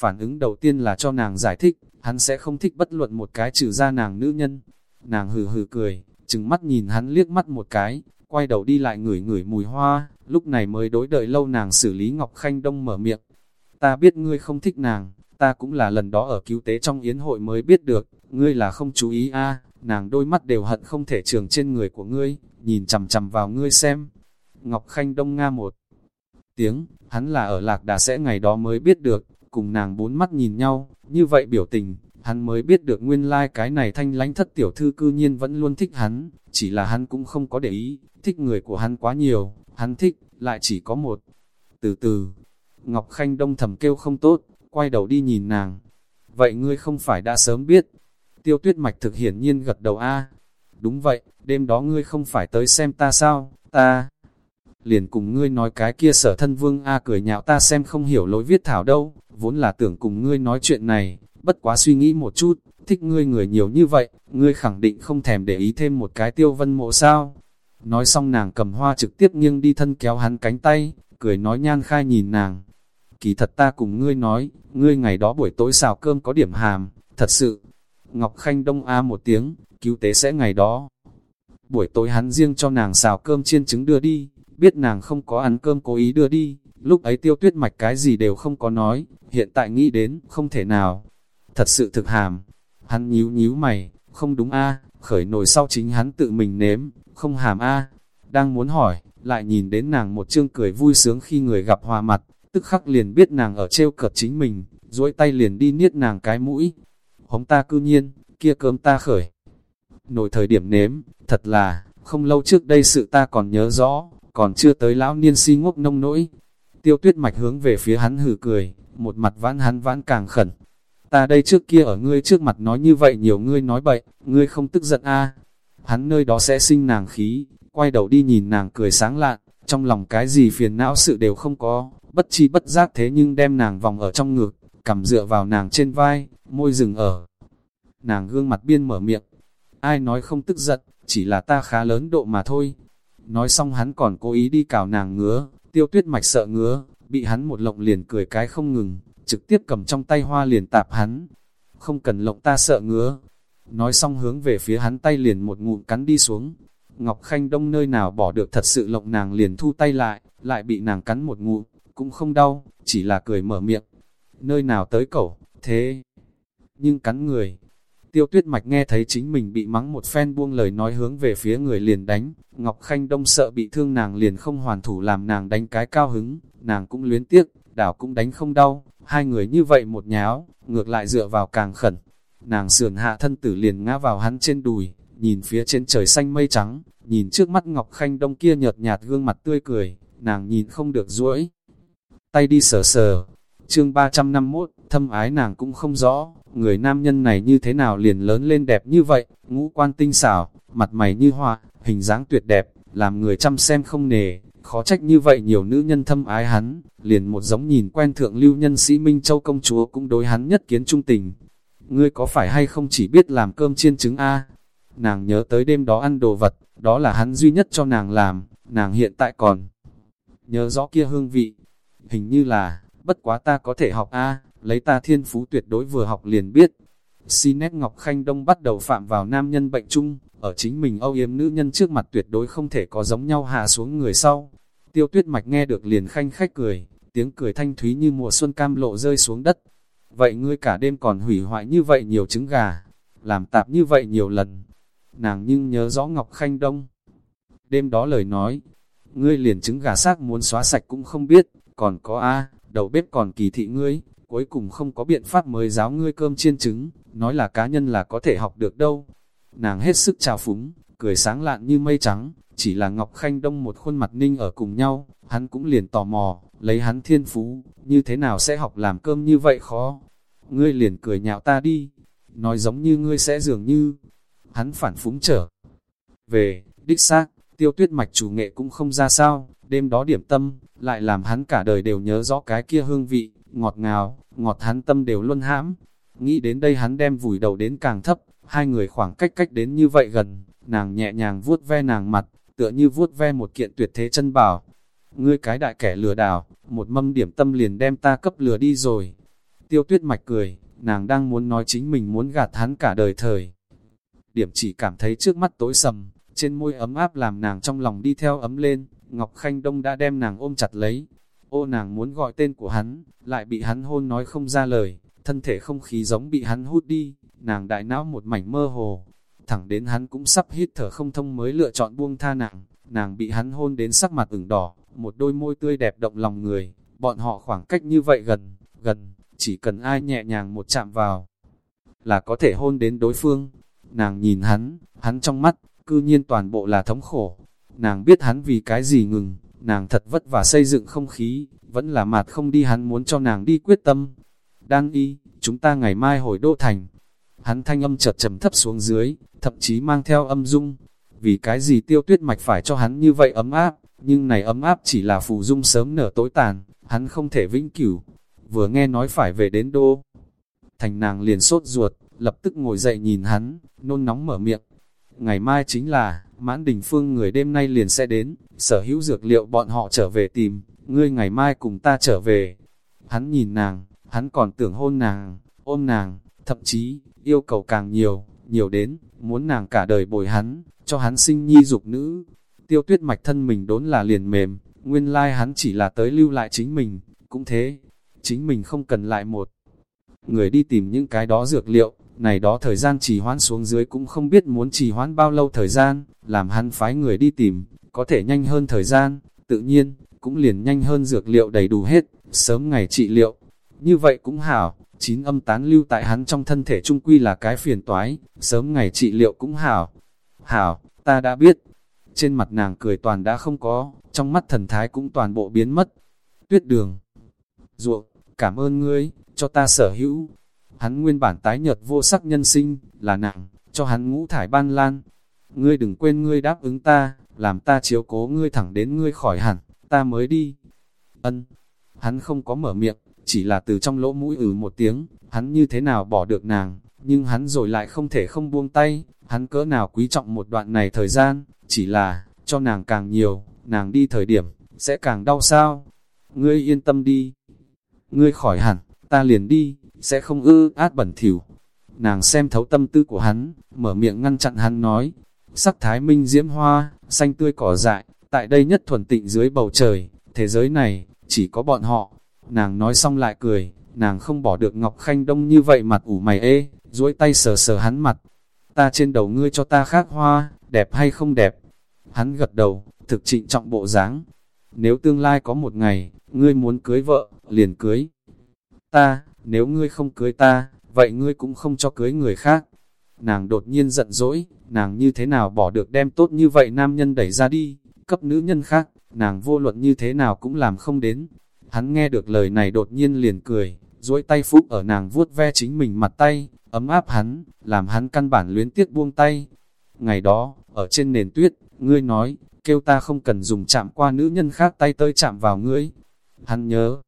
phản ứng đầu tiên là cho nàng giải thích, hắn sẽ không thích bất luận một cái trừ ra nàng nữ nhân. Nàng hừ hừ cười, chừng mắt nhìn hắn liếc mắt một cái, quay đầu đi lại ngửi ngửi mùi hoa, lúc này mới đối đợi lâu nàng xử lý Ngọc Khanh Đông mở miệng. Ta biết ngươi không thích nàng, ta cũng là lần đó ở cứu tế trong yến hội mới biết được, ngươi là không chú ý a nàng đôi mắt đều hận không thể trường trên người của ngươi, nhìn chằm chằm vào ngươi xem. Ngọc Khanh Đông Nga một tiếng, hắn là ở lạc đà sẽ ngày đó mới biết được, cùng nàng bốn mắt nhìn nhau, như vậy biểu tình, hắn mới biết được nguyên lai like cái này thanh lánh thất tiểu thư cư nhiên vẫn luôn thích hắn, chỉ là hắn cũng không có để ý, thích người của hắn quá nhiều, hắn thích, lại chỉ có một. Từ từ, Ngọc Khanh đông thầm kêu không tốt, quay đầu đi nhìn nàng. Vậy ngươi không phải đã sớm biết? Tiêu tuyết mạch thực hiển nhiên gật đầu A. Đúng vậy, đêm đó ngươi không phải tới xem ta sao, ta liền cùng ngươi nói cái kia sở thân vương A cười nhạo ta xem không hiểu lỗi viết thảo đâu, vốn là tưởng cùng ngươi nói chuyện này, bất quá suy nghĩ một chút, thích ngươi người nhiều như vậy, ngươi khẳng định không thèm để ý thêm một cái tiêu vân mộ sao. Nói xong nàng cầm hoa trực tiếp nghiêng đi thân kéo hắn cánh tay, cười nói nhan khai nhìn nàng. Kỳ thật ta cùng ngươi nói, ngươi ngày đó buổi tối xào cơm có điểm hàm, thật sự. Ngọc Khanh đông a một tiếng, cứu tế sẽ ngày đó. Buổi tối hắn riêng cho nàng xào cơm chiên trứng đưa đi, biết nàng không có ăn cơm cố ý đưa đi, lúc ấy tiêu tuyết mạch cái gì đều không có nói, hiện tại nghĩ đến, không thể nào. Thật sự thực hàm, hắn nhíu nhíu mày, không đúng a khởi nổi sau chính hắn tự mình nếm, không hàm a đang muốn hỏi, lại nhìn đến nàng một chương cười vui sướng khi người gặp hòa mặt, tức khắc liền biết nàng ở trêu cợt chính mình, duỗi tay liền đi niết nàng cái mũi. Hống ta cư nhiên, kia cơm ta khởi. Nổi thời điểm nếm, thật là, không lâu trước đây sự ta còn nhớ rõ, còn chưa tới lão niên si ngốc nông nỗi. Tiêu tuyết mạch hướng về phía hắn hử cười, một mặt vãn hắn vãn càng khẩn. Ta đây trước kia ở ngươi trước mặt nói như vậy nhiều ngươi nói bậy, ngươi không tức giận a à. Hắn nơi đó sẽ sinh nàng khí, quay đầu đi nhìn nàng cười sáng lạn, trong lòng cái gì phiền não sự đều không có, bất chi bất giác thế nhưng đem nàng vòng ở trong ngực, cầm dựa vào nàng trên vai, môi rừng ở. Nàng gương mặt biên mở miệng, ai nói không tức giận, chỉ là ta khá lớn độ mà thôi. Nói xong hắn còn cố ý đi cào nàng ngứa, tiêu tuyết mạch sợ ngứa, bị hắn một lộng liền cười cái không ngừng, trực tiếp cầm trong tay hoa liền tạp hắn. Không cần lộng ta sợ ngứa. Nói xong hướng về phía hắn tay liền một ngụm cắn đi xuống. Ngọc Khanh Đông nơi nào bỏ được thật sự lộng nàng liền thu tay lại, lại bị nàng cắn một ngụm, cũng không đau, chỉ là cười mở miệng. Nơi nào tới cẩu, thế nhưng cắn người. Tiêu tuyết mạch nghe thấy chính mình bị mắng một phen buông lời nói hướng về phía người liền đánh, Ngọc Khanh Đông sợ bị thương nàng liền không hoàn thủ làm nàng đánh cái cao hứng, nàng cũng luyến tiếc, đảo cũng đánh không đau, hai người như vậy một nháo, ngược lại dựa vào càng khẩn. Nàng sườn hạ thân tử liền ngã vào hắn trên đùi, nhìn phía trên trời xanh mây trắng, nhìn trước mắt Ngọc Khanh Đông kia nhợt nhạt gương mặt tươi cười, nàng nhìn không được duỗi. Tay đi sờ sờ. Chương 351, thâm ái nàng cũng không rõ, người nam nhân này như thế nào liền lớn lên đẹp như vậy, ngũ quan tinh xảo, mặt mày như hoa, hình dáng tuyệt đẹp, làm người chăm xem không nề, khó trách như vậy nhiều nữ nhân thâm ái hắn, liền một giống nhìn quen thượng lưu nhân sĩ Minh Châu công chúa cũng đối hắn nhất kiến trung tình. Ngươi có phải hay không chỉ biết làm cơm chiên trứng A? Nàng nhớ tới đêm đó ăn đồ vật, đó là hắn duy nhất cho nàng làm, nàng hiện tại còn nhớ rõ kia hương vị. Hình như là, bất quá ta có thể học A, lấy ta thiên phú tuyệt đối vừa học liền biết. si nét Ngọc Khanh Đông bắt đầu phạm vào nam nhân bệnh chung, ở chính mình âu yếm nữ nhân trước mặt tuyệt đối không thể có giống nhau hạ xuống người sau. Tiêu tuyết mạch nghe được liền khanh khách cười, tiếng cười thanh thúy như mùa xuân cam lộ rơi xuống đất. Vậy ngươi cả đêm còn hủy hoại như vậy nhiều trứng gà, làm tạp như vậy nhiều lần. Nàng nhưng nhớ rõ Ngọc Khanh Đông. Đêm đó lời nói, ngươi liền trứng gà xác muốn xóa sạch cũng không biết, còn có A, đầu bếp còn kỳ thị ngươi, cuối cùng không có biện pháp mới giáo ngươi cơm chiên trứng, nói là cá nhân là có thể học được đâu. Nàng hết sức trào phúng, cười sáng lạn như mây trắng, chỉ là Ngọc Khanh Đông một khuôn mặt ninh ở cùng nhau, hắn cũng liền tò mò, lấy hắn thiên phú, như thế nào sẽ học làm cơm như vậy khó. ngươi liền cười nhạo ta đi, nói giống như ngươi sẽ dường như, hắn phản phúng trở. Về, đích xác, tiêu tuyết mạch chủ nghệ cũng không ra sao, đêm đó điểm tâm, lại làm hắn cả đời đều nhớ rõ cái kia hương vị, ngọt ngào, ngọt hắn tâm đều luôn hãm. Nghĩ đến đây hắn đem vùi đầu đến càng thấp, hai người khoảng cách cách đến như vậy gần, nàng nhẹ nhàng vuốt ve nàng mặt, tựa như vuốt ve một kiện tuyệt thế chân bảo. Ngươi cái đại kẻ lừa đảo, một mâm điểm tâm liền đem ta cấp lừa đi rồi. Tiêu tuyết mạch cười, nàng đang muốn nói chính mình muốn gạt hắn cả đời thời. Điểm chỉ cảm thấy trước mắt tối sầm, trên môi ấm áp làm nàng trong lòng đi theo ấm lên, Ngọc Khanh Đông đã đem nàng ôm chặt lấy. Ô nàng muốn gọi tên của hắn, lại bị hắn hôn nói không ra lời, thân thể không khí giống bị hắn hút đi, nàng đại não một mảnh mơ hồ. Thẳng đến hắn cũng sắp hít thở không thông mới lựa chọn buông tha nàng, nàng bị hắn hôn đến sắc mặt ửng đỏ, một đôi môi tươi đẹp động lòng người, bọn họ khoảng cách như vậy gần, gần, chỉ cần ai nhẹ nhàng một chạm vào, là có thể hôn đến đối phương. Nàng nhìn hắn, hắn trong mắt, cư nhiên toàn bộ là thống khổ. Nàng biết hắn vì cái gì ngừng, nàng thật vất vả xây dựng không khí, vẫn là mạt không đi hắn muốn cho nàng đi quyết tâm. đang y, chúng ta ngày mai hồi đô thành. Hắn thanh âm chợt trầm thấp xuống dưới, thậm chí mang theo âm dung. Vì cái gì tiêu tuyết mạch phải cho hắn như vậy ấm áp, nhưng này ấm áp chỉ là phù dung sớm nở tối tàn, hắn không thể vĩnh cửu. Vừa nghe nói phải về đến đô. Thành nàng liền sốt ruột, lập tức ngồi dậy nhìn hắn, nôn nóng mở miệng. Ngày mai chính là, mãn đình phương người đêm nay liền sẽ đến, sở hữu dược liệu bọn họ trở về tìm, ngươi ngày mai cùng ta trở về. Hắn nhìn nàng, hắn còn tưởng hôn nàng, ôm nàng, thậm chí, yêu cầu càng nhiều, nhiều đến, muốn nàng cả đời bồi hắn, cho hắn sinh nhi dục nữ. Tiêu tuyết mạch thân mình đốn là liền mềm, nguyên lai hắn chỉ là tới lưu lại chính mình, cũng thế, chính mình không cần lại một người đi tìm những cái đó dược liệu, này đó thời gian trì hoãn xuống dưới cũng không biết muốn trì hoãn bao lâu thời gian, làm hắn phái người đi tìm, có thể nhanh hơn thời gian, tự nhiên, cũng liền nhanh hơn dược liệu đầy đủ hết, sớm ngày trị liệu. Như vậy cũng hảo, chín âm tán lưu tại hắn trong thân thể trung quy là cái phiền toái, sớm ngày trị liệu cũng hảo. Hảo, ta đã biết. Trên mặt nàng cười toàn đã không có, trong mắt thần thái cũng toàn bộ biến mất. Tuyết đường. Ruộng, cảm ơn ngươi, cho ta sở hữu. Hắn nguyên bản tái nhợt vô sắc nhân sinh, là nặng, cho hắn ngũ thải ban lan. Ngươi đừng quên ngươi đáp ứng ta, làm ta chiếu cố ngươi thẳng đến ngươi khỏi hẳn, ta mới đi. Ân, hắn không có mở miệng, chỉ là từ trong lỗ mũi ử ừ một tiếng, hắn như thế nào bỏ được nàng, nhưng hắn rồi lại không thể không buông tay, hắn cỡ nào quý trọng một đoạn này thời gian, chỉ là, cho nàng càng nhiều, nàng đi thời điểm, sẽ càng đau sao. Ngươi yên tâm đi, ngươi khỏi hẳn, ta liền đi, sẽ không ư át bẩn thỉu. Nàng xem thấu tâm tư của hắn, mở miệng ngăn chặn hắn nói, sắc thái minh diễm hoa, xanh tươi cỏ dại, tại đây nhất thuần tịnh dưới bầu trời, thế giới này, chỉ có bọn họ. Nàng nói xong lại cười, nàng không bỏ được Ngọc Khanh Đông như vậy mặt ủ mày ê, duỗi tay sờ sờ hắn mặt. Ta trên đầu ngươi cho ta khác hoa, đẹp hay không đẹp? Hắn gật đầu, thực trịnh trọng bộ dáng. Nếu tương lai có một ngày, ngươi muốn cưới vợ, liền cưới. Ta, nếu ngươi không cưới ta, vậy ngươi cũng không cho cưới người khác. Nàng đột nhiên giận dỗi, nàng như thế nào bỏ được đem tốt như vậy nam nhân đẩy ra đi, cấp nữ nhân khác, nàng vô luận như thế nào cũng làm không đến. Hắn nghe được lời này đột nhiên liền cười, duỗi tay phúc ở nàng vuốt ve chính mình mặt tay, ấm áp hắn, làm hắn căn bản luyến tiếc buông tay. Ngày đó, ở trên nền tuyết, ngươi nói, kêu ta không cần dùng chạm qua nữ nhân khác tay tới chạm vào ngươi. Hắn nhớ,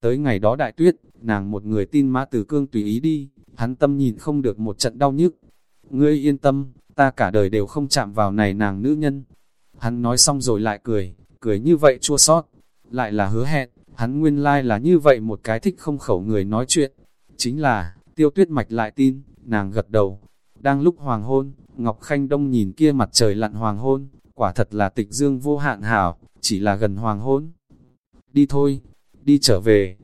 tới ngày đó đại tuyết, nàng một người tin mã từ cương tùy ý đi, hắn tâm nhìn không được một trận đau nhức. Ngươi yên tâm, ta cả đời đều không chạm vào này nàng nữ nhân. Hắn nói xong rồi lại cười, cười như vậy chua sót, lại là hứa hẹn, hắn nguyên lai like là như vậy một cái thích không khẩu người nói chuyện. Chính là, tiêu tuyết mạch lại tin, nàng gật đầu. Đang lúc hoàng hôn, Ngọc Khanh Đông nhìn kia mặt trời lặn hoàng hôn, quả thật là tịch dương vô hạn hảo, chỉ là gần hoàng hôn. Đi thôi, đi trở về.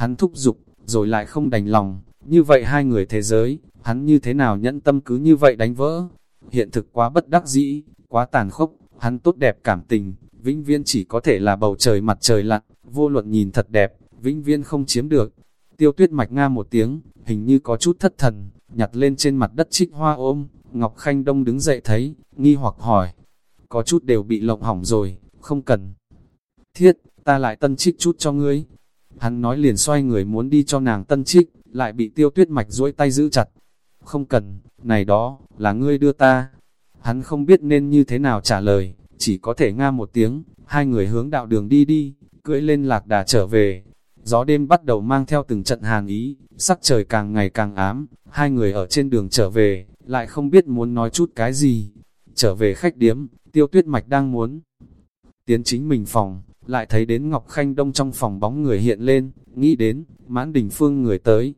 Hắn thúc giục, rồi lại không đành lòng, như vậy hai người thế giới, hắn như thế nào nhẫn tâm cứ như vậy đánh vỡ. Hiện thực quá bất đắc dĩ, quá tàn khốc, hắn tốt đẹp cảm tình, vĩnh viễn chỉ có thể là bầu trời mặt trời lặn, vô luận nhìn thật đẹp, vĩnh viễn không chiếm được. Tiêu tuyết mạch nga một tiếng, hình như có chút thất thần, nhặt lên trên mặt đất trích hoa ôm, Ngọc Khanh Đông đứng dậy thấy, nghi hoặc hỏi, có chút đều bị lộng hỏng rồi, không cần. Thiết, ta lại tân trích chút cho ngươi. Hắn nói liền xoay người muốn đi cho nàng tân trích, lại bị tiêu tuyết mạch duỗi tay giữ chặt. Không cần, này đó, là ngươi đưa ta. Hắn không biết nên như thế nào trả lời, chỉ có thể nga một tiếng, hai người hướng đạo đường đi đi, cưỡi lên lạc đà trở về. Gió đêm bắt đầu mang theo từng trận hàn ý, sắc trời càng ngày càng ám, hai người ở trên đường trở về, lại không biết muốn nói chút cái gì. Trở về khách điếm, tiêu tuyết mạch đang muốn tiến chính mình phòng, lại thấy đến Ngọc Khanh Đông trong phòng bóng người hiện lên, nghĩ đến, mãn đình phương người tới.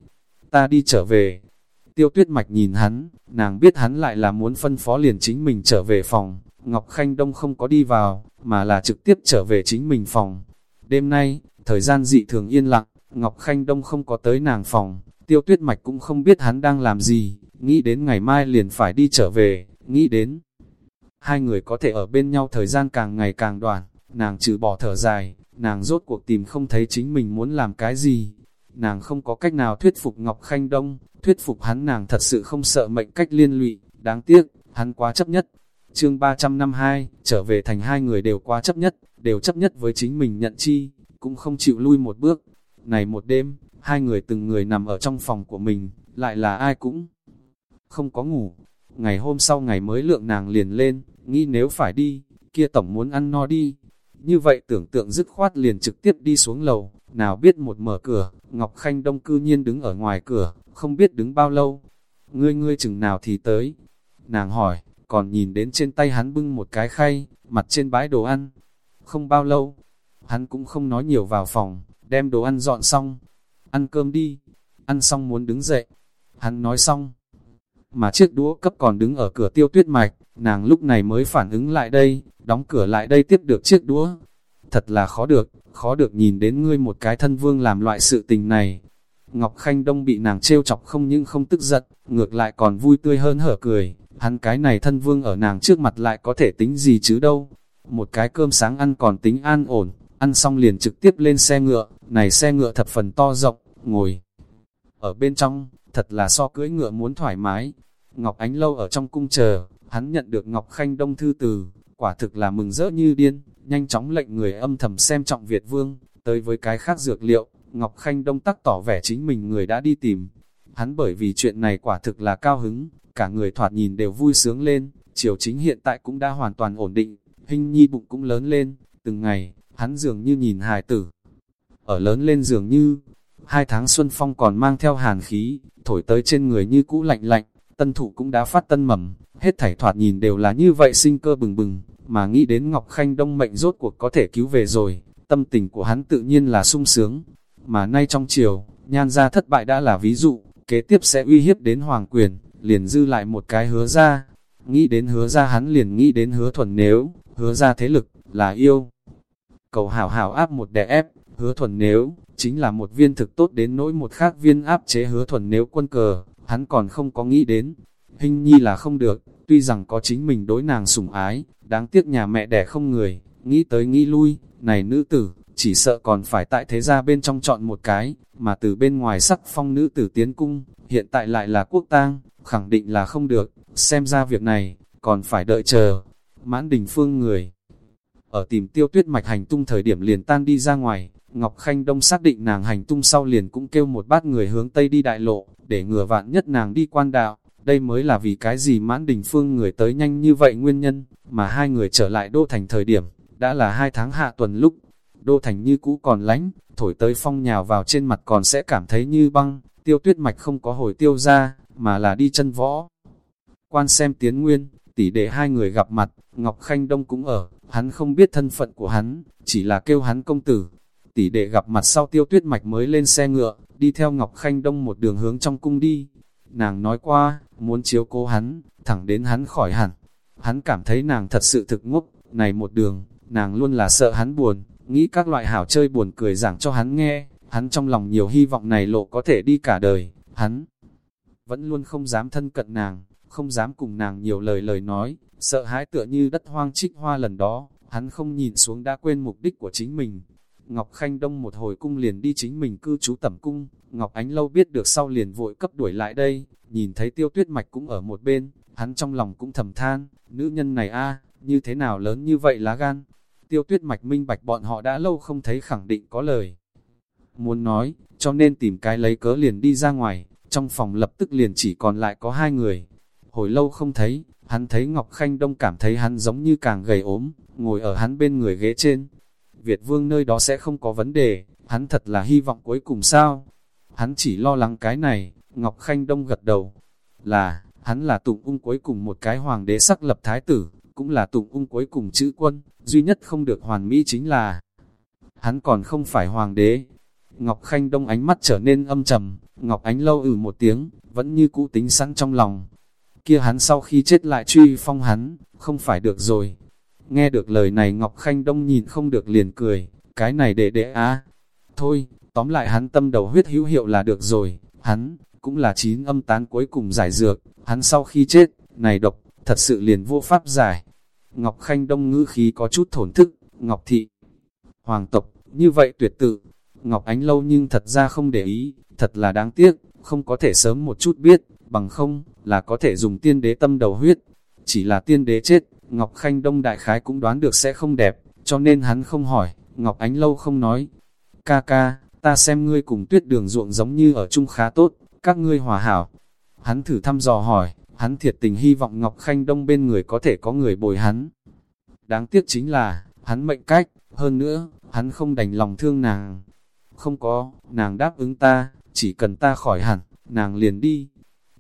Ta đi trở về. Tiêu tuyết mạch nhìn hắn, nàng biết hắn lại là muốn phân phó liền chính mình trở về phòng. Ngọc Khanh Đông không có đi vào, mà là trực tiếp trở về chính mình phòng. Đêm nay, thời gian dị thường yên lặng, Ngọc Khanh Đông không có tới nàng phòng, tiêu tuyết mạch cũng không biết hắn đang làm gì, nghĩ đến ngày mai liền phải đi trở về, nghĩ đến hai người có thể ở bên nhau thời gian càng ngày càng đoạn, nàng trừ bỏ thở dài, nàng rốt cuộc tìm không thấy chính mình muốn làm cái gì. Nàng không có cách nào thuyết phục Ngọc Khanh Đông, thuyết phục hắn nàng thật sự không sợ mệnh cách liên lụy, đáng tiếc, hắn quá chấp nhất. Chương 352, trở về thành hai người đều quá chấp nhất, đều chấp nhất với chính mình nhận chi, cũng không chịu lui một bước. Này một đêm, hai người từng người nằm ở trong phòng của mình, lại là ai cũng không có ngủ. Ngày hôm sau ngày mới lượng nàng liền lên, nghĩ nếu phải đi, kia tổng muốn ăn no đi. Như vậy tưởng tượng dứt khoát liền trực tiếp đi xuống lầu, nào biết một mở cửa, Ngọc Khanh Đông cư nhiên đứng ở ngoài cửa, không biết đứng bao lâu. Ngươi ngươi chừng nào thì tới. Nàng hỏi, còn nhìn đến trên tay hắn bưng một cái khay, mặt trên bãi đồ ăn. Không bao lâu, hắn cũng không nói nhiều vào phòng, đem đồ ăn dọn xong. Ăn cơm đi, ăn xong muốn đứng dậy. Hắn nói xong, mà chiếc đũa cấp còn đứng ở cửa tiêu tuyết mạch, nàng lúc này mới phản ứng lại đây, đóng cửa lại đây tiếp được chiếc đũa. Thật là khó được, khó được nhìn đến ngươi một cái thân vương làm loại sự tình này. Ngọc Khanh Đông bị nàng trêu chọc không những không tức giận, ngược lại còn vui tươi hơn hở cười, hắn cái này thân vương ở nàng trước mặt lại có thể tính gì chứ đâu. Một cái cơm sáng ăn còn tính an ổn, ăn xong liền trực tiếp lên xe ngựa, này xe ngựa thập phần to rộng, ngồi ở bên trong, thật là so cưỡi ngựa muốn thoải mái. Ngọc Ánh Lâu ở trong cung chờ, hắn nhận được Ngọc Khanh Đông thư từ, quả thực là mừng rỡ như điên, nhanh chóng lệnh người âm thầm xem trọng Việt Vương, tới với cái khác dược liệu, Ngọc Khanh Đông tắc tỏ vẻ chính mình người đã đi tìm. Hắn bởi vì chuyện này quả thực là cao hứng, cả người thoạt nhìn đều vui sướng lên, triều chính hiện tại cũng đã hoàn toàn ổn định, hình nhi bụng cũng lớn lên, từng ngày, hắn dường như nhìn hài tử. Ở lớn lên dường như, hai tháng xuân phong còn mang theo hàn khí, thổi tới trên người như cũ lạnh lạnh, tân thủ cũng đã phát tân mầm, hết thảy thoạt nhìn đều là như vậy sinh cơ bừng bừng, mà nghĩ đến Ngọc Khanh Đông mệnh rốt cuộc có thể cứu về rồi, tâm tình của hắn tự nhiên là sung sướng, mà nay trong chiều, nhan ra thất bại đã là ví dụ, kế tiếp sẽ uy hiếp đến hoàng quyền, liền dư lại một cái hứa ra, nghĩ đến hứa ra hắn liền nghĩ đến hứa thuần nếu, hứa ra thế lực, là yêu. Cầu hảo hảo áp một đè ép, hứa thuần nếu, chính là một viên thực tốt đến nỗi một khác viên áp chế hứa thuần nếu quân cờ, hắn còn không có nghĩ đến. Hình nhi là không được, tuy rằng có chính mình đối nàng sủng ái, đáng tiếc nhà mẹ đẻ không người, nghĩ tới nghĩ lui, này nữ tử, chỉ sợ còn phải tại thế gia bên trong chọn một cái, mà từ bên ngoài sắc phong nữ tử tiến cung, hiện tại lại là quốc tang, khẳng định là không được, xem ra việc này, còn phải đợi chờ. Mãn đình phương người, ở tìm tiêu tuyết mạch hành tung thời điểm liền tan đi ra ngoài, Ngọc Khanh Đông xác định nàng hành tung sau liền cũng kêu một bát người hướng Tây đi đại lộ, để ngừa vạn nhất nàng đi quan đạo. Đây mới là vì cái gì mãn đình phương người tới nhanh như vậy nguyên nhân, mà hai người trở lại đô thành thời điểm, đã là hai tháng hạ tuần lúc. Đô thành như cũ còn lánh, thổi tới phong nhào vào trên mặt còn sẽ cảm thấy như băng, tiêu tuyết mạch không có hồi tiêu ra, mà là đi chân võ. Quan xem tiến nguyên, tỷ để hai người gặp mặt, Ngọc Khanh Đông cũng ở, hắn không biết thân phận của hắn, chỉ là kêu hắn công tử, tỷ đệ gặp mặt sau tiêu tuyết mạch mới lên xe ngựa, đi theo Ngọc Khanh Đông một đường hướng trong cung đi. Nàng nói qua, muốn chiếu cố hắn, thẳng đến hắn khỏi hẳn. Hắn cảm thấy nàng thật sự thực ngốc, này một đường, nàng luôn là sợ hắn buồn, nghĩ các loại hảo chơi buồn cười giảng cho hắn nghe, hắn trong lòng nhiều hy vọng này lộ có thể đi cả đời, hắn vẫn luôn không dám thân cận nàng, không dám cùng nàng nhiều lời lời nói, sợ hãi tựa như đất hoang trích hoa lần đó, hắn không nhìn xuống đã quên mục đích của chính mình, Ngọc Khanh Đông một hồi cung liền đi chính mình cư trú tẩm cung, Ngọc Ánh Lâu biết được sau liền vội cấp đuổi lại đây, nhìn thấy tiêu tuyết mạch cũng ở một bên, hắn trong lòng cũng thầm than, nữ nhân này a như thế nào lớn như vậy lá gan. Tiêu tuyết mạch minh bạch bọn họ đã lâu không thấy khẳng định có lời. muốn nói, cho nên tìm cái lấy cớ liền đi ra ngoài, trong phòng lập tức liền chỉ còn lại có hai người. Hồi lâu không thấy, hắn thấy Ngọc Khanh Đông cảm thấy hắn giống như càng gầy ốm, ngồi ở hắn bên người ghế trên. Việt Vương nơi đó sẽ không có vấn đề, hắn thật là hy vọng cuối cùng sao? Hắn chỉ lo lắng cái này, Ngọc Khanh Đông gật đầu, là, hắn là tụng ung cuối cùng một cái hoàng đế sắc lập thái tử, cũng là tụng ung cuối cùng chữ quân, duy nhất không được hoàn mỹ chính là hắn còn không phải hoàng đế. Ngọc Khanh Đông ánh mắt trở nên âm trầm, Ngọc Ánh lâu ử một tiếng, vẫn như cũ tính sẵn trong lòng. Kia hắn sau khi chết lại truy phong hắn, không phải được rồi. Nghe được lời này Ngọc Khanh Đông nhìn không được liền cười, cái này để đệ á. Thôi, tóm lại hắn tâm đầu huyết hữu hiệu là được rồi, hắn, cũng là chín âm tán cuối cùng giải dược, hắn sau khi chết, này độc, thật sự liền vô pháp giải. Ngọc Khanh Đông ngữ khí có chút thổn thức, Ngọc Thị, Hoàng tộc, như vậy tuyệt tự. Ngọc Ánh lâu nhưng thật ra không để ý, thật là đáng tiếc, không có thể sớm một chút biết, bằng không, là có thể dùng tiên đế tâm đầu huyết. Chỉ là tiên đế chết, Ngọc Khanh Đông đại khái cũng đoán được sẽ không đẹp, cho nên hắn không hỏi, Ngọc Ánh lâu không nói. Ca ca, ta xem ngươi cùng tuyết đường ruộng giống như ở chung khá tốt, các ngươi hòa hảo. Hắn thử thăm dò hỏi, hắn thiệt tình hy vọng Ngọc Khanh Đông bên người có thể có người bồi hắn. Đáng tiếc chính là, hắn mệnh cách, hơn nữa, hắn không đành lòng thương nàng. Không có, nàng đáp ứng ta, chỉ cần ta khỏi hẳn, nàng liền đi.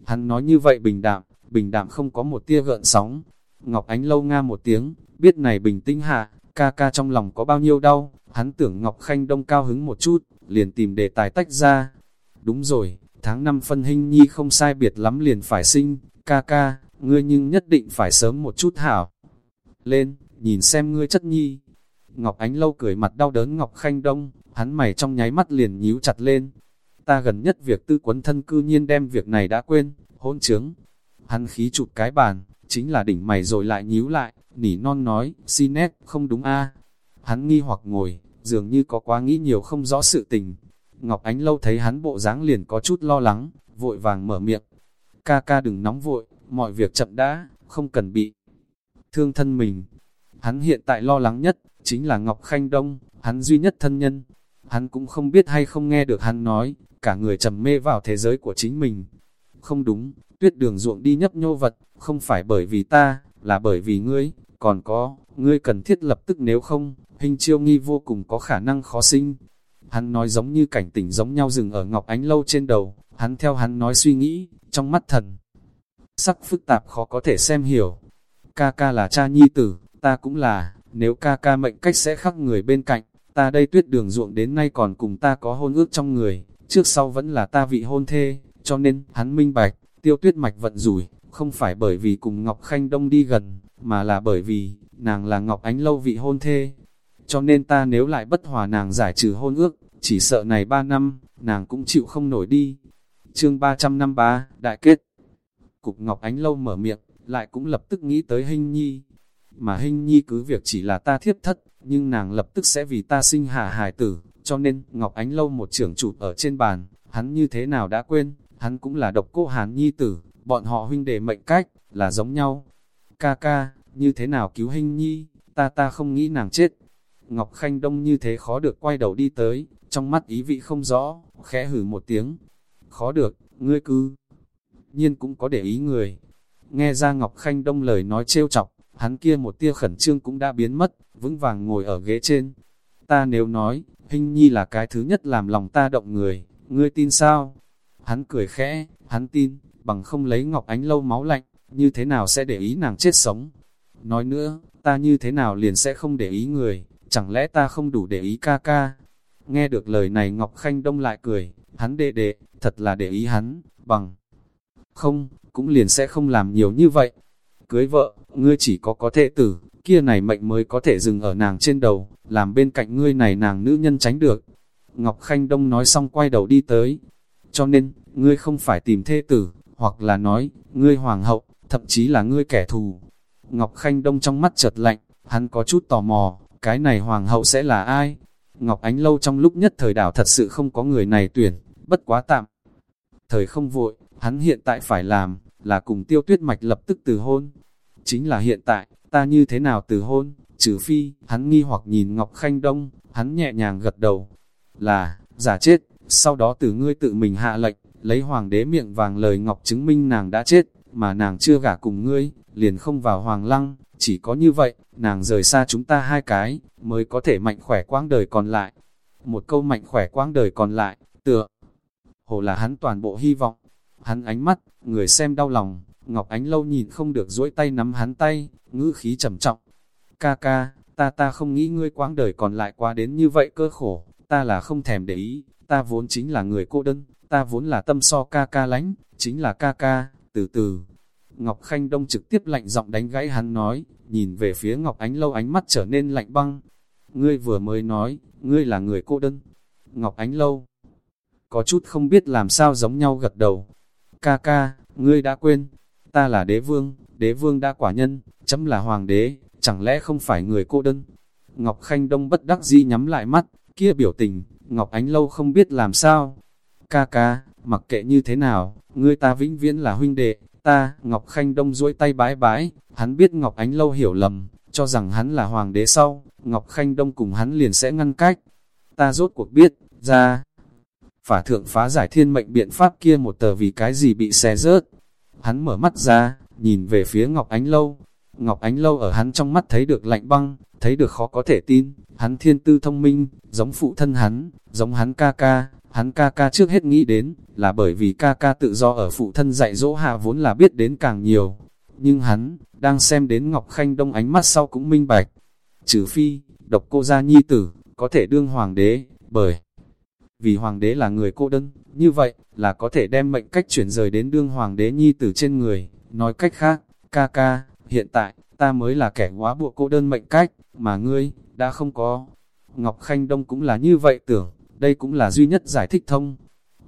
Hắn nói như vậy bình đạm, bình đạm không có một tia gợn sóng. Ngọc Ánh lâu nga một tiếng, biết này bình tĩnh hạ, ca ca trong lòng có bao nhiêu đau, hắn tưởng Ngọc Khanh Đông cao hứng một chút, liền tìm đề tài tách ra. Đúng rồi, tháng năm phân hình nhi không sai biệt lắm liền phải sinh, ca ca, ngươi nhưng nhất định phải sớm một chút hảo. Lên, nhìn xem ngươi chất nhi. Ngọc Ánh Lâu cười mặt đau đớn Ngọc Khanh Đông, hắn mày trong nháy mắt liền nhíu chặt lên. Ta gần nhất việc tư quấn thân cư nhiên đem việc này đã quên, hôn trướng. Hắn khí chụp cái bàn, chính là đỉnh mày rồi lại nhíu lại, nỉ non nói, xin nét, không đúng a Hắn nghi hoặc ngồi, dường như có quá nghĩ nhiều không rõ sự tình. Ngọc Ánh Lâu thấy hắn bộ dáng liền có chút lo lắng, vội vàng mở miệng. Ca ca đừng nóng vội, mọi việc chậm đã, không cần bị thương thân mình. Hắn hiện tại lo lắng nhất, chính là Ngọc Khanh Đông, hắn duy nhất thân nhân. Hắn cũng không biết hay không nghe được hắn nói, cả người trầm mê vào thế giới của chính mình. Không đúng, tuyết đường ruộng đi nhấp nhô vật, không phải bởi vì ta, là bởi vì ngươi, còn có, ngươi cần thiết lập tức nếu không, hình chiêu nghi vô cùng có khả năng khó sinh. Hắn nói giống như cảnh tỉnh giống nhau dừng ở Ngọc Ánh Lâu trên đầu, hắn theo hắn nói suy nghĩ, trong mắt thần. Sắc phức tạp khó có thể xem hiểu. Ca ca là cha nhi tử, ta cũng là, nếu ca ca mệnh cách sẽ khắc người bên cạnh, ta đây tuyết đường ruộng đến nay còn cùng ta có hôn ước trong người, trước sau vẫn là ta vị hôn thê, cho nên, hắn minh bạch, tiêu tuyết mạch vận rủi, không phải bởi vì cùng Ngọc Khanh Đông đi gần, mà là bởi vì, nàng là Ngọc Ánh Lâu vị hôn thê. Cho nên ta nếu lại bất hòa nàng giải trừ hôn ước, chỉ sợ này ba năm, nàng cũng chịu không nổi đi. Chương 353, Đại kết Cục Ngọc Ánh Lâu mở miệng, lại cũng lập tức nghĩ tới Hinh Nhi. Mà Hinh Nhi cứ việc chỉ là ta thiếp thất, nhưng nàng lập tức sẽ vì ta sinh hạ hài tử, cho nên Ngọc Ánh Lâu một trưởng chụp ở trên bàn, hắn như thế nào đã quên, hắn cũng là độc cô Hàn Nhi tử, bọn họ huynh đệ mệnh cách, là giống nhau. Ca ca, như thế nào cứu hình Nhi, ta ta không nghĩ nàng chết. Ngọc Khanh Đông như thế khó được quay đầu đi tới, trong mắt ý vị không rõ, khẽ hử một tiếng. Khó được, ngươi cứ nhiên cũng có để ý người. Nghe ra Ngọc Khanh Đông lời nói trêu chọc, hắn kia một tia khẩn trương cũng đã biến mất, vững vàng ngồi ở ghế trên. Ta nếu nói, hình nhi là cái thứ nhất làm lòng ta động người, ngươi tin sao? Hắn cười khẽ, hắn tin, bằng không lấy Ngọc Ánh lâu máu lạnh, như thế nào sẽ để ý nàng chết sống? Nói nữa, ta như thế nào liền sẽ không để ý người, chẳng lẽ ta không đủ để ý ca ca? Nghe được lời này Ngọc Khanh Đông lại cười, hắn đệ đệ, thật là để ý hắn, bằng không, cũng liền sẽ không làm nhiều như vậy. Cưới vợ, ngươi chỉ có có thể tử, kia này mệnh mới có thể dừng ở nàng trên đầu, làm bên cạnh ngươi này nàng nữ nhân tránh được. Ngọc Khanh Đông nói xong quay đầu đi tới. Cho nên, ngươi không phải tìm thê tử, hoặc là nói, ngươi hoàng hậu, thậm chí là ngươi kẻ thù. Ngọc Khanh Đông trong mắt chợt lạnh, hắn có chút tò mò, cái này hoàng hậu sẽ là ai? Ngọc Ánh Lâu trong lúc nhất thời đảo thật sự không có người này tuyển, bất quá tạm. Thời không vội, Hắn hiện tại phải làm, là cùng tiêu tuyết mạch lập tức từ hôn. Chính là hiện tại, ta như thế nào từ hôn, trừ phi, hắn nghi hoặc nhìn Ngọc Khanh Đông, hắn nhẹ nhàng gật đầu. Là, giả chết, sau đó từ ngươi tự mình hạ lệnh, lấy hoàng đế miệng vàng lời ngọc chứng minh nàng đã chết, mà nàng chưa gả cùng ngươi, liền không vào hoàng lăng, chỉ có như vậy, nàng rời xa chúng ta hai cái, mới có thể mạnh khỏe quãng đời còn lại. Một câu mạnh khỏe quãng đời còn lại, tựa, hồ là hắn toàn bộ hy vọng. Hắn ánh mắt, người xem đau lòng, Ngọc Ánh lâu nhìn không được duỗi tay nắm hắn tay, ngữ khí trầm trọng. Ca ca, ta ta không nghĩ ngươi quãng đời còn lại quá đến như vậy cơ khổ, ta là không thèm để ý, ta vốn chính là người cô đơn, ta vốn là tâm so ca ca lánh, chính là ca ca, từ từ. Ngọc Khanh Đông trực tiếp lạnh giọng đánh gãy hắn nói, nhìn về phía Ngọc Ánh Lâu ánh mắt trở nên lạnh băng. Ngươi vừa mới nói, ngươi là người cô đơn. Ngọc Ánh Lâu có chút không biết làm sao giống nhau gật đầu. Ca ca, ngươi đã quên, ta là đế vương, đế vương đã quả nhân, chấm là hoàng đế, chẳng lẽ không phải người cô đơn? Ngọc Khanh Đông bất đắc dĩ nhắm lại mắt, kia biểu tình, Ngọc Ánh Lâu không biết làm sao. Ca ca, mặc kệ như thế nào, ngươi ta vĩnh viễn là huynh đệ, ta, Ngọc Khanh Đông duỗi tay bái bái, hắn biết Ngọc Ánh Lâu hiểu lầm, cho rằng hắn là hoàng đế sau, Ngọc Khanh Đông cùng hắn liền sẽ ngăn cách. Ta rốt cuộc biết, ra, phả thượng phá giải thiên mệnh biện pháp kia một tờ vì cái gì bị xé rớt. Hắn mở mắt ra, nhìn về phía Ngọc Ánh Lâu. Ngọc Ánh Lâu ở hắn trong mắt thấy được lạnh băng, thấy được khó có thể tin, hắn thiên tư thông minh, giống phụ thân hắn, giống hắn ca ca, hắn ca ca trước hết nghĩ đến, là bởi vì ca ca tự do ở phụ thân dạy dỗ hạ vốn là biết đến càng nhiều. Nhưng hắn, đang xem đến Ngọc Khanh Đông ánh mắt sau cũng minh bạch. Trừ phi, độc cô gia nhi tử, có thể đương hoàng đế, bởi vì hoàng đế là người cô đơn, như vậy, là có thể đem mệnh cách chuyển rời đến đương hoàng đế nhi tử trên người. Nói cách khác, ca ca, hiện tại, ta mới là kẻ quá buộc cô đơn mệnh cách, mà ngươi, đã không có. Ngọc Khanh Đông cũng là như vậy tưởng, đây cũng là duy nhất giải thích thông.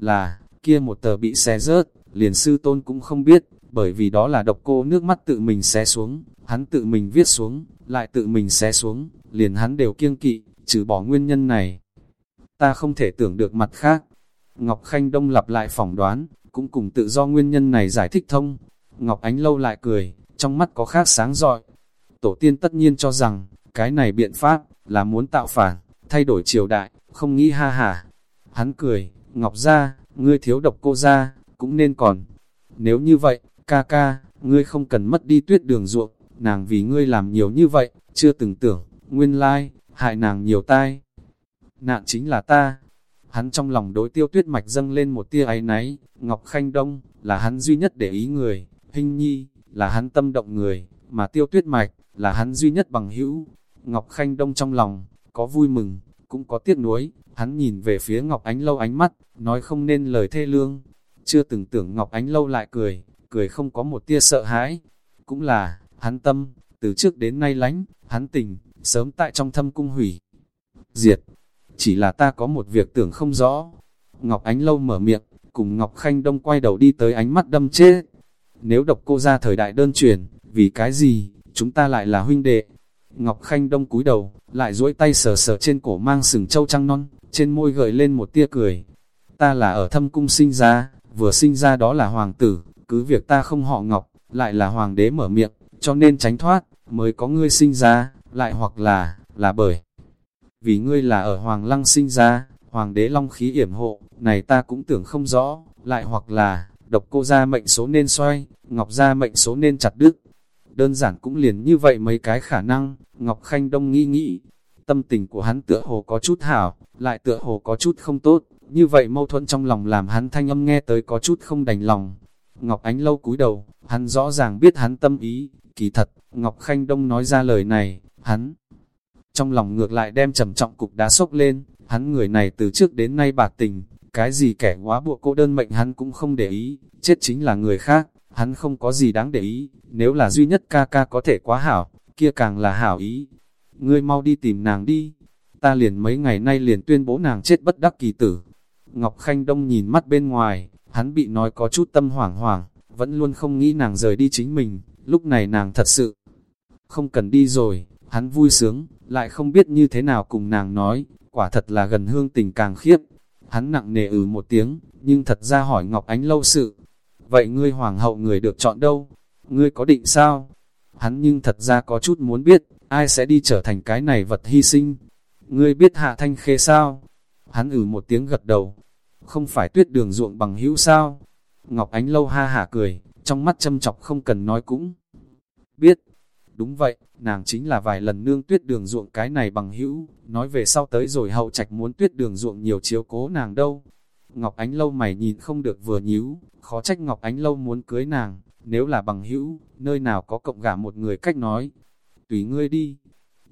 Là, kia một tờ bị xé rớt, liền sư tôn cũng không biết, bởi vì đó là độc cô nước mắt tự mình xé xuống, hắn tự mình viết xuống, lại tự mình xé xuống, liền hắn đều kiêng kỵ, trừ bỏ nguyên nhân này ta không thể tưởng được mặt khác. Ngọc Khanh Đông lặp lại phỏng đoán, cũng cùng tự do nguyên nhân này giải thích thông. Ngọc Ánh Lâu lại cười, trong mắt có khác sáng rọi. Tổ tiên tất nhiên cho rằng, cái này biện pháp, là muốn tạo phản, thay đổi triều đại, không nghĩ ha hà. Hắn cười, Ngọc ra, ngươi thiếu độc cô ra, cũng nên còn. Nếu như vậy, ca ca, ngươi không cần mất đi tuyết đường ruộng, nàng vì ngươi làm nhiều như vậy, chưa từng tưởng, nguyên lai, hại nàng nhiều tai nạn chính là ta. Hắn trong lòng đối tiêu tuyết mạch dâng lên một tia áy náy, Ngọc Khanh Đông, là hắn duy nhất để ý người, Hình Nhi, là hắn tâm động người, mà tiêu tuyết mạch, là hắn duy nhất bằng hữu. Ngọc Khanh Đông trong lòng, có vui mừng, cũng có tiếc nuối, hắn nhìn về phía Ngọc Ánh Lâu ánh mắt, nói không nên lời thê lương. Chưa từng tưởng Ngọc Ánh Lâu lại cười, cười không có một tia sợ hãi. Cũng là, hắn tâm, từ trước đến nay lánh, hắn tình, sớm tại trong thâm cung hủy. Diệt, chỉ là ta có một việc tưởng không rõ. Ngọc Ánh Lâu mở miệng, cùng Ngọc Khanh Đông quay đầu đi tới ánh mắt đâm chết. Nếu độc cô ra thời đại đơn truyền, vì cái gì, chúng ta lại là huynh đệ. Ngọc Khanh Đông cúi đầu, lại duỗi tay sờ sờ trên cổ mang sừng châu trăng non, trên môi gợi lên một tia cười. Ta là ở thâm cung sinh ra, vừa sinh ra đó là hoàng tử, cứ việc ta không họ Ngọc, lại là hoàng đế mở miệng, cho nên tránh thoát, mới có ngươi sinh ra, lại hoặc là, là bởi vì ngươi là ở Hoàng Lăng sinh ra, Hoàng đế long khí yểm hộ, này ta cũng tưởng không rõ, lại hoặc là, độc cô ra mệnh số nên xoay, ngọc ra mệnh số nên chặt đứt. Đơn giản cũng liền như vậy mấy cái khả năng, Ngọc Khanh Đông nghĩ nghĩ, tâm tình của hắn tựa hồ có chút hảo, lại tựa hồ có chút không tốt, như vậy mâu thuẫn trong lòng làm hắn thanh âm nghe tới có chút không đành lòng. Ngọc Ánh lâu cúi đầu, hắn rõ ràng biết hắn tâm ý, kỳ thật, Ngọc Khanh Đông nói ra lời này, hắn trong lòng ngược lại đem trầm trọng cục đá sốc lên, hắn người này từ trước đến nay bạc tình, cái gì kẻ quá buộc cô đơn mệnh hắn cũng không để ý, chết chính là người khác, hắn không có gì đáng để ý, nếu là duy nhất ca ca có thể quá hảo, kia càng là hảo ý. Ngươi mau đi tìm nàng đi, ta liền mấy ngày nay liền tuyên bố nàng chết bất đắc kỳ tử. Ngọc Khanh Đông nhìn mắt bên ngoài, hắn bị nói có chút tâm hoảng hoảng, vẫn luôn không nghĩ nàng rời đi chính mình, lúc này nàng thật sự không cần đi rồi, hắn vui sướng, lại không biết như thế nào cùng nàng nói, quả thật là gần hương tình càng khiếp. Hắn nặng nề ừ một tiếng, nhưng thật ra hỏi Ngọc Ánh lâu sự. Vậy ngươi hoàng hậu người được chọn đâu? Ngươi có định sao? Hắn nhưng thật ra có chút muốn biết, ai sẽ đi trở thành cái này vật hy sinh? Ngươi biết hạ thanh khê sao? hắn ử ừ một tiếng gật đầu. Không phải tuyết đường ruộng bằng hữu sao? Ngọc Ánh lâu ha hả cười, trong mắt châm chọc không cần nói cũng. Biết, đúng vậy, nàng chính là vài lần nương tuyết đường ruộng cái này bằng hữu, nói về sau tới rồi hậu trạch muốn tuyết đường ruộng nhiều chiếu cố nàng đâu. Ngọc Ánh lâu mày nhìn không được vừa nhíu, khó trách Ngọc Ánh lâu muốn cưới nàng, nếu là bằng hữu, nơi nào có cộng gả một người cách nói. Tùy ngươi đi.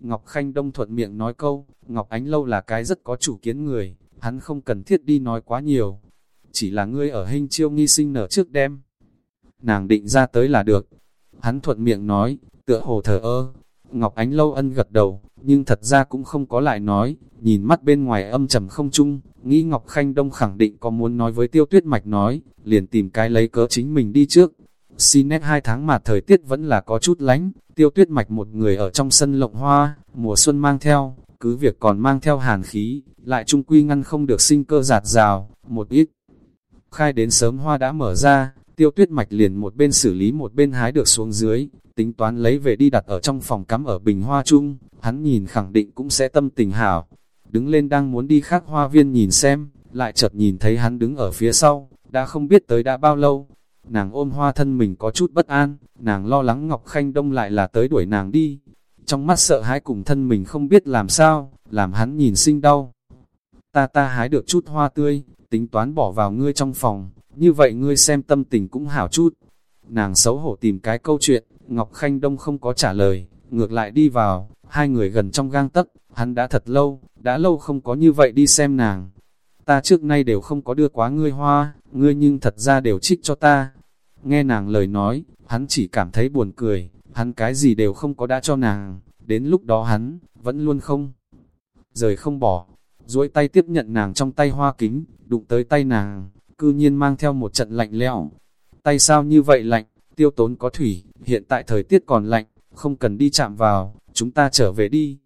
Ngọc Khanh Đông thuận miệng nói câu, Ngọc Ánh lâu là cái rất có chủ kiến người, hắn không cần thiết đi nói quá nhiều. Chỉ là ngươi ở hình chiêu nghi sinh nở trước đêm. Nàng định ra tới là được. Hắn thuận miệng nói, tựa hồ thờ ơ. Ngọc Ánh lâu ân gật đầu, nhưng thật ra cũng không có lại nói, nhìn mắt bên ngoài âm trầm không chung, nghĩ Ngọc Khanh Đông khẳng định có muốn nói với Tiêu Tuyết Mạch nói, liền tìm cái lấy cớ chính mình đi trước. Xin nét hai tháng mà thời tiết vẫn là có chút lánh, Tiêu Tuyết Mạch một người ở trong sân lộng hoa, mùa xuân mang theo, cứ việc còn mang theo hàn khí, lại trung quy ngăn không được sinh cơ giạt rào, một ít. Khai đến sớm hoa đã mở ra, Tiêu Tuyết Mạch liền một bên xử lý một bên hái được xuống dưới, tính toán lấy về đi đặt ở trong phòng cắm ở bình hoa chung, hắn nhìn khẳng định cũng sẽ tâm tình hảo. Đứng lên đang muốn đi khác hoa viên nhìn xem, lại chợt nhìn thấy hắn đứng ở phía sau, đã không biết tới đã bao lâu. Nàng ôm hoa thân mình có chút bất an, nàng lo lắng Ngọc Khanh Đông lại là tới đuổi nàng đi. Trong mắt sợ hãi cùng thân mình không biết làm sao, làm hắn nhìn sinh đau. Ta ta hái được chút hoa tươi, tính toán bỏ vào ngươi trong phòng, như vậy ngươi xem tâm tình cũng hảo chút. Nàng xấu hổ tìm cái câu chuyện, Ngọc Khanh Đông không có trả lời, ngược lại đi vào, hai người gần trong gang tấc, hắn đã thật lâu, đã lâu không có như vậy đi xem nàng. Ta trước nay đều không có đưa quá ngươi hoa, ngươi nhưng thật ra đều trích cho ta. Nghe nàng lời nói, hắn chỉ cảm thấy buồn cười, hắn cái gì đều không có đã cho nàng, đến lúc đó hắn, vẫn luôn không. Rời không bỏ, duỗi tay tiếp nhận nàng trong tay hoa kính, đụng tới tay nàng, cư nhiên mang theo một trận lạnh lẽo. Tay sao như vậy lạnh, tiêu tốn có thủy, hiện tại thời tiết còn lạnh, không cần đi chạm vào, chúng ta trở về đi.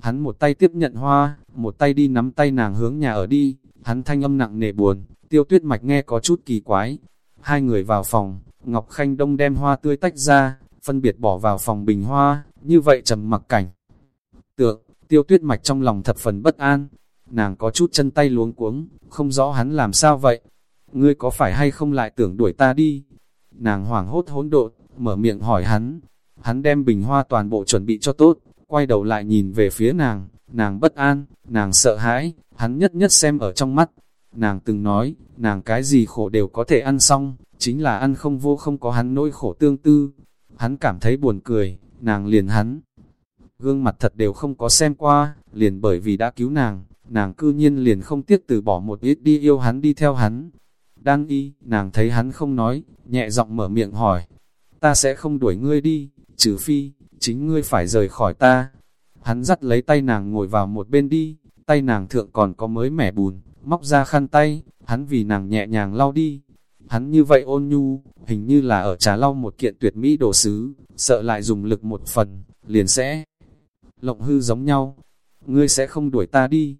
Hắn một tay tiếp nhận hoa, một tay đi nắm tay nàng hướng nhà ở đi, hắn thanh âm nặng nề buồn, tiêu tuyết mạch nghe có chút kỳ quái. Hai người vào phòng, Ngọc Khanh Đông đem hoa tươi tách ra, phân biệt bỏ vào phòng bình hoa, như vậy trầm mặc cảnh. Tượng, tiêu tuyết mạch trong lòng thập phần bất an, nàng có chút chân tay luống cuống, không rõ hắn làm sao vậy. Ngươi có phải hay không lại tưởng đuổi ta đi? Nàng hoảng hốt hỗn độn, mở miệng hỏi hắn. Hắn đem bình hoa toàn bộ chuẩn bị cho tốt, quay đầu lại nhìn về phía nàng, nàng bất an, nàng sợ hãi, hắn nhất nhất xem ở trong mắt. Nàng từng nói, nàng cái gì khổ đều có thể ăn xong, chính là ăn không vô không có hắn nỗi khổ tương tư. Hắn cảm thấy buồn cười, nàng liền hắn. Gương mặt thật đều không có xem qua, liền bởi vì đã cứu nàng, nàng cư nhiên liền không tiếc từ bỏ một ít đi yêu hắn đi theo hắn. Đang y, nàng thấy hắn không nói, nhẹ giọng mở miệng hỏi, ta sẽ không đuổi ngươi đi, trừ phi, chính ngươi phải rời khỏi ta. Hắn dắt lấy tay nàng ngồi vào một bên đi, tay nàng thượng còn có mới mẻ bùn, móc ra khăn tay, hắn vì nàng nhẹ nhàng lau đi. Hắn như vậy ôn nhu, hình như là ở trà lau một kiện tuyệt mỹ đồ sứ, sợ lại dùng lực một phần, liền sẽ lộng hư giống nhau. Ngươi sẽ không đuổi ta đi.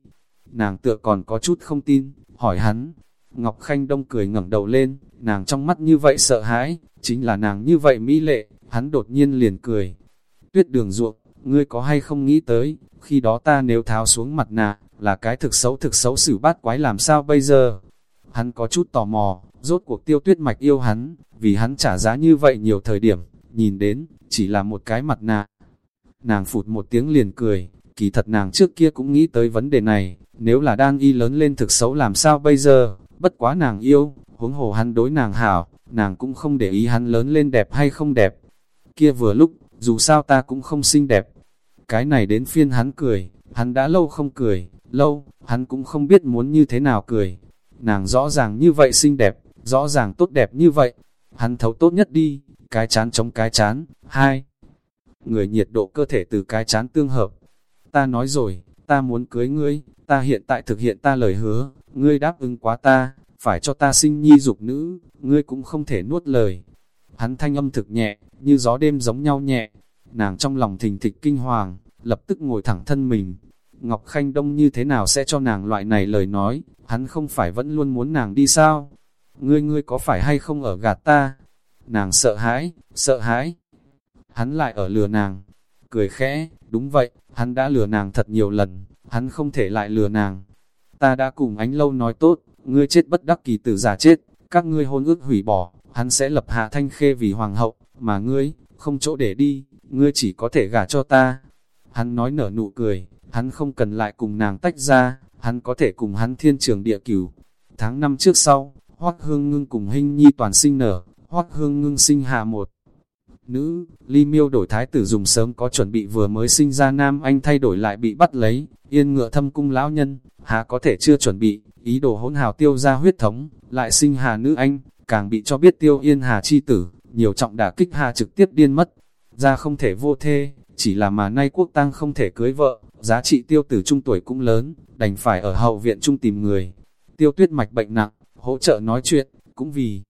Nàng tựa còn có chút không tin, hỏi hắn. Ngọc Khanh Đông cười ngẩng đầu lên, nàng trong mắt như vậy sợ hãi, chính là nàng như vậy mỹ lệ, hắn đột nhiên liền cười. Tuyết đường ruộng, ngươi có hay không nghĩ tới, khi đó ta nếu tháo xuống mặt nạ, là cái thực xấu thực xấu xử bát quái làm sao bây giờ? Hắn có chút tò mò, rốt cuộc tiêu tuyết mạch yêu hắn, vì hắn trả giá như vậy nhiều thời điểm, nhìn đến, chỉ là một cái mặt nạ. Nàng phụt một tiếng liền cười, kỳ thật nàng trước kia cũng nghĩ tới vấn đề này, nếu là đang y lớn lên thực xấu làm sao bây giờ, bất quá nàng yêu, huống hồ hắn đối nàng hảo, nàng cũng không để ý hắn lớn lên đẹp hay không đẹp. Kia vừa lúc, dù sao ta cũng không xinh đẹp. Cái này đến phiên hắn cười, hắn đã lâu không cười, lâu, hắn cũng không biết muốn như thế nào cười. Nàng rõ ràng như vậy xinh đẹp, rõ ràng tốt đẹp như vậy. Hắn thấu tốt nhất đi, cái chán chống cái chán. Hai, người nhiệt độ cơ thể từ cái chán tương hợp. Ta nói rồi, ta muốn cưới ngươi, ta hiện tại thực hiện ta lời hứa, ngươi đáp ứng quá ta, phải cho ta sinh nhi dục nữ, ngươi cũng không thể nuốt lời. Hắn thanh âm thực nhẹ, như gió đêm giống nhau nhẹ, nàng trong lòng thình thịch kinh hoàng, lập tức ngồi thẳng thân mình. Ngọc Khanh Đông như thế nào sẽ cho nàng loại này lời nói, hắn không phải vẫn luôn muốn nàng đi sao? Ngươi ngươi có phải hay không ở gạt ta? Nàng sợ hãi, sợ hãi. Hắn lại ở lừa nàng, cười khẽ, đúng vậy, hắn đã lừa nàng thật nhiều lần, hắn không thể lại lừa nàng ta đã cùng ánh lâu nói tốt, ngươi chết bất đắc kỳ tử giả chết, các ngươi hôn ước hủy bỏ, hắn sẽ lập hạ thanh khê vì hoàng hậu, mà ngươi, không chỗ để đi, ngươi chỉ có thể gả cho ta. Hắn nói nở nụ cười, hắn không cần lại cùng nàng tách ra, hắn có thể cùng hắn thiên trường địa cửu. Tháng năm trước sau, Hoác Hương Ngưng cùng Hinh Nhi toàn sinh nở, Hoác Hương Ngưng sinh hạ một nữ, ly miêu đổi thái tử dùng sớm có chuẩn bị vừa mới sinh ra nam anh thay đổi lại bị bắt lấy, yên ngựa thâm cung lão nhân, hà có thể chưa chuẩn bị, ý đồ hỗn hào tiêu ra huyết thống, lại sinh hà nữ anh, càng bị cho biết tiêu yên hà chi tử, nhiều trọng đả kích hà trực tiếp điên mất, ra không thể vô thê, chỉ là mà nay quốc tăng không thể cưới vợ, giá trị tiêu tử trung tuổi cũng lớn, đành phải ở hậu viện trung tìm người. Tiêu tuyết mạch bệnh nặng, hỗ trợ nói chuyện, cũng vì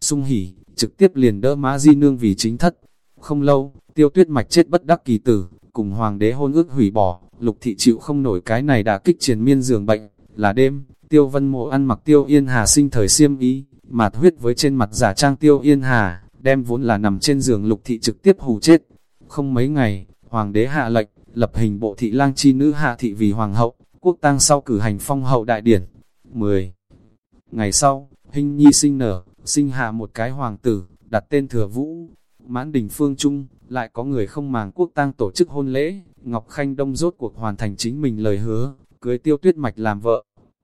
sung hỉ, trực tiếp liền đỡ mã di nương vì chính thất. Không lâu, tiêu tuyết mạch chết bất đắc kỳ tử, cùng hoàng đế hôn ước hủy bỏ, lục thị chịu không nổi cái này đã kích triền miên giường bệnh, là đêm, tiêu vân mộ ăn mặc tiêu yên hà sinh thời xiêm ý, mạt huyết với trên mặt giả trang tiêu yên hà, đem vốn là nằm trên giường lục thị trực tiếp hù chết. Không mấy ngày, hoàng đế hạ lệnh, lập hình bộ thị lang chi nữ hạ thị vì hoàng hậu, quốc tang sau cử hành phong hậu đại điển. 10. Ngày sau, hình nhi sinh nở, sinh hạ một cái hoàng tử, đặt tên thừa vũ. Mãn đình phương trung, lại có người không màng quốc tang tổ chức hôn lễ, Ngọc Khanh Đông rốt cuộc hoàn thành chính mình lời hứa, cưới tiêu tuyết mạch làm vợ.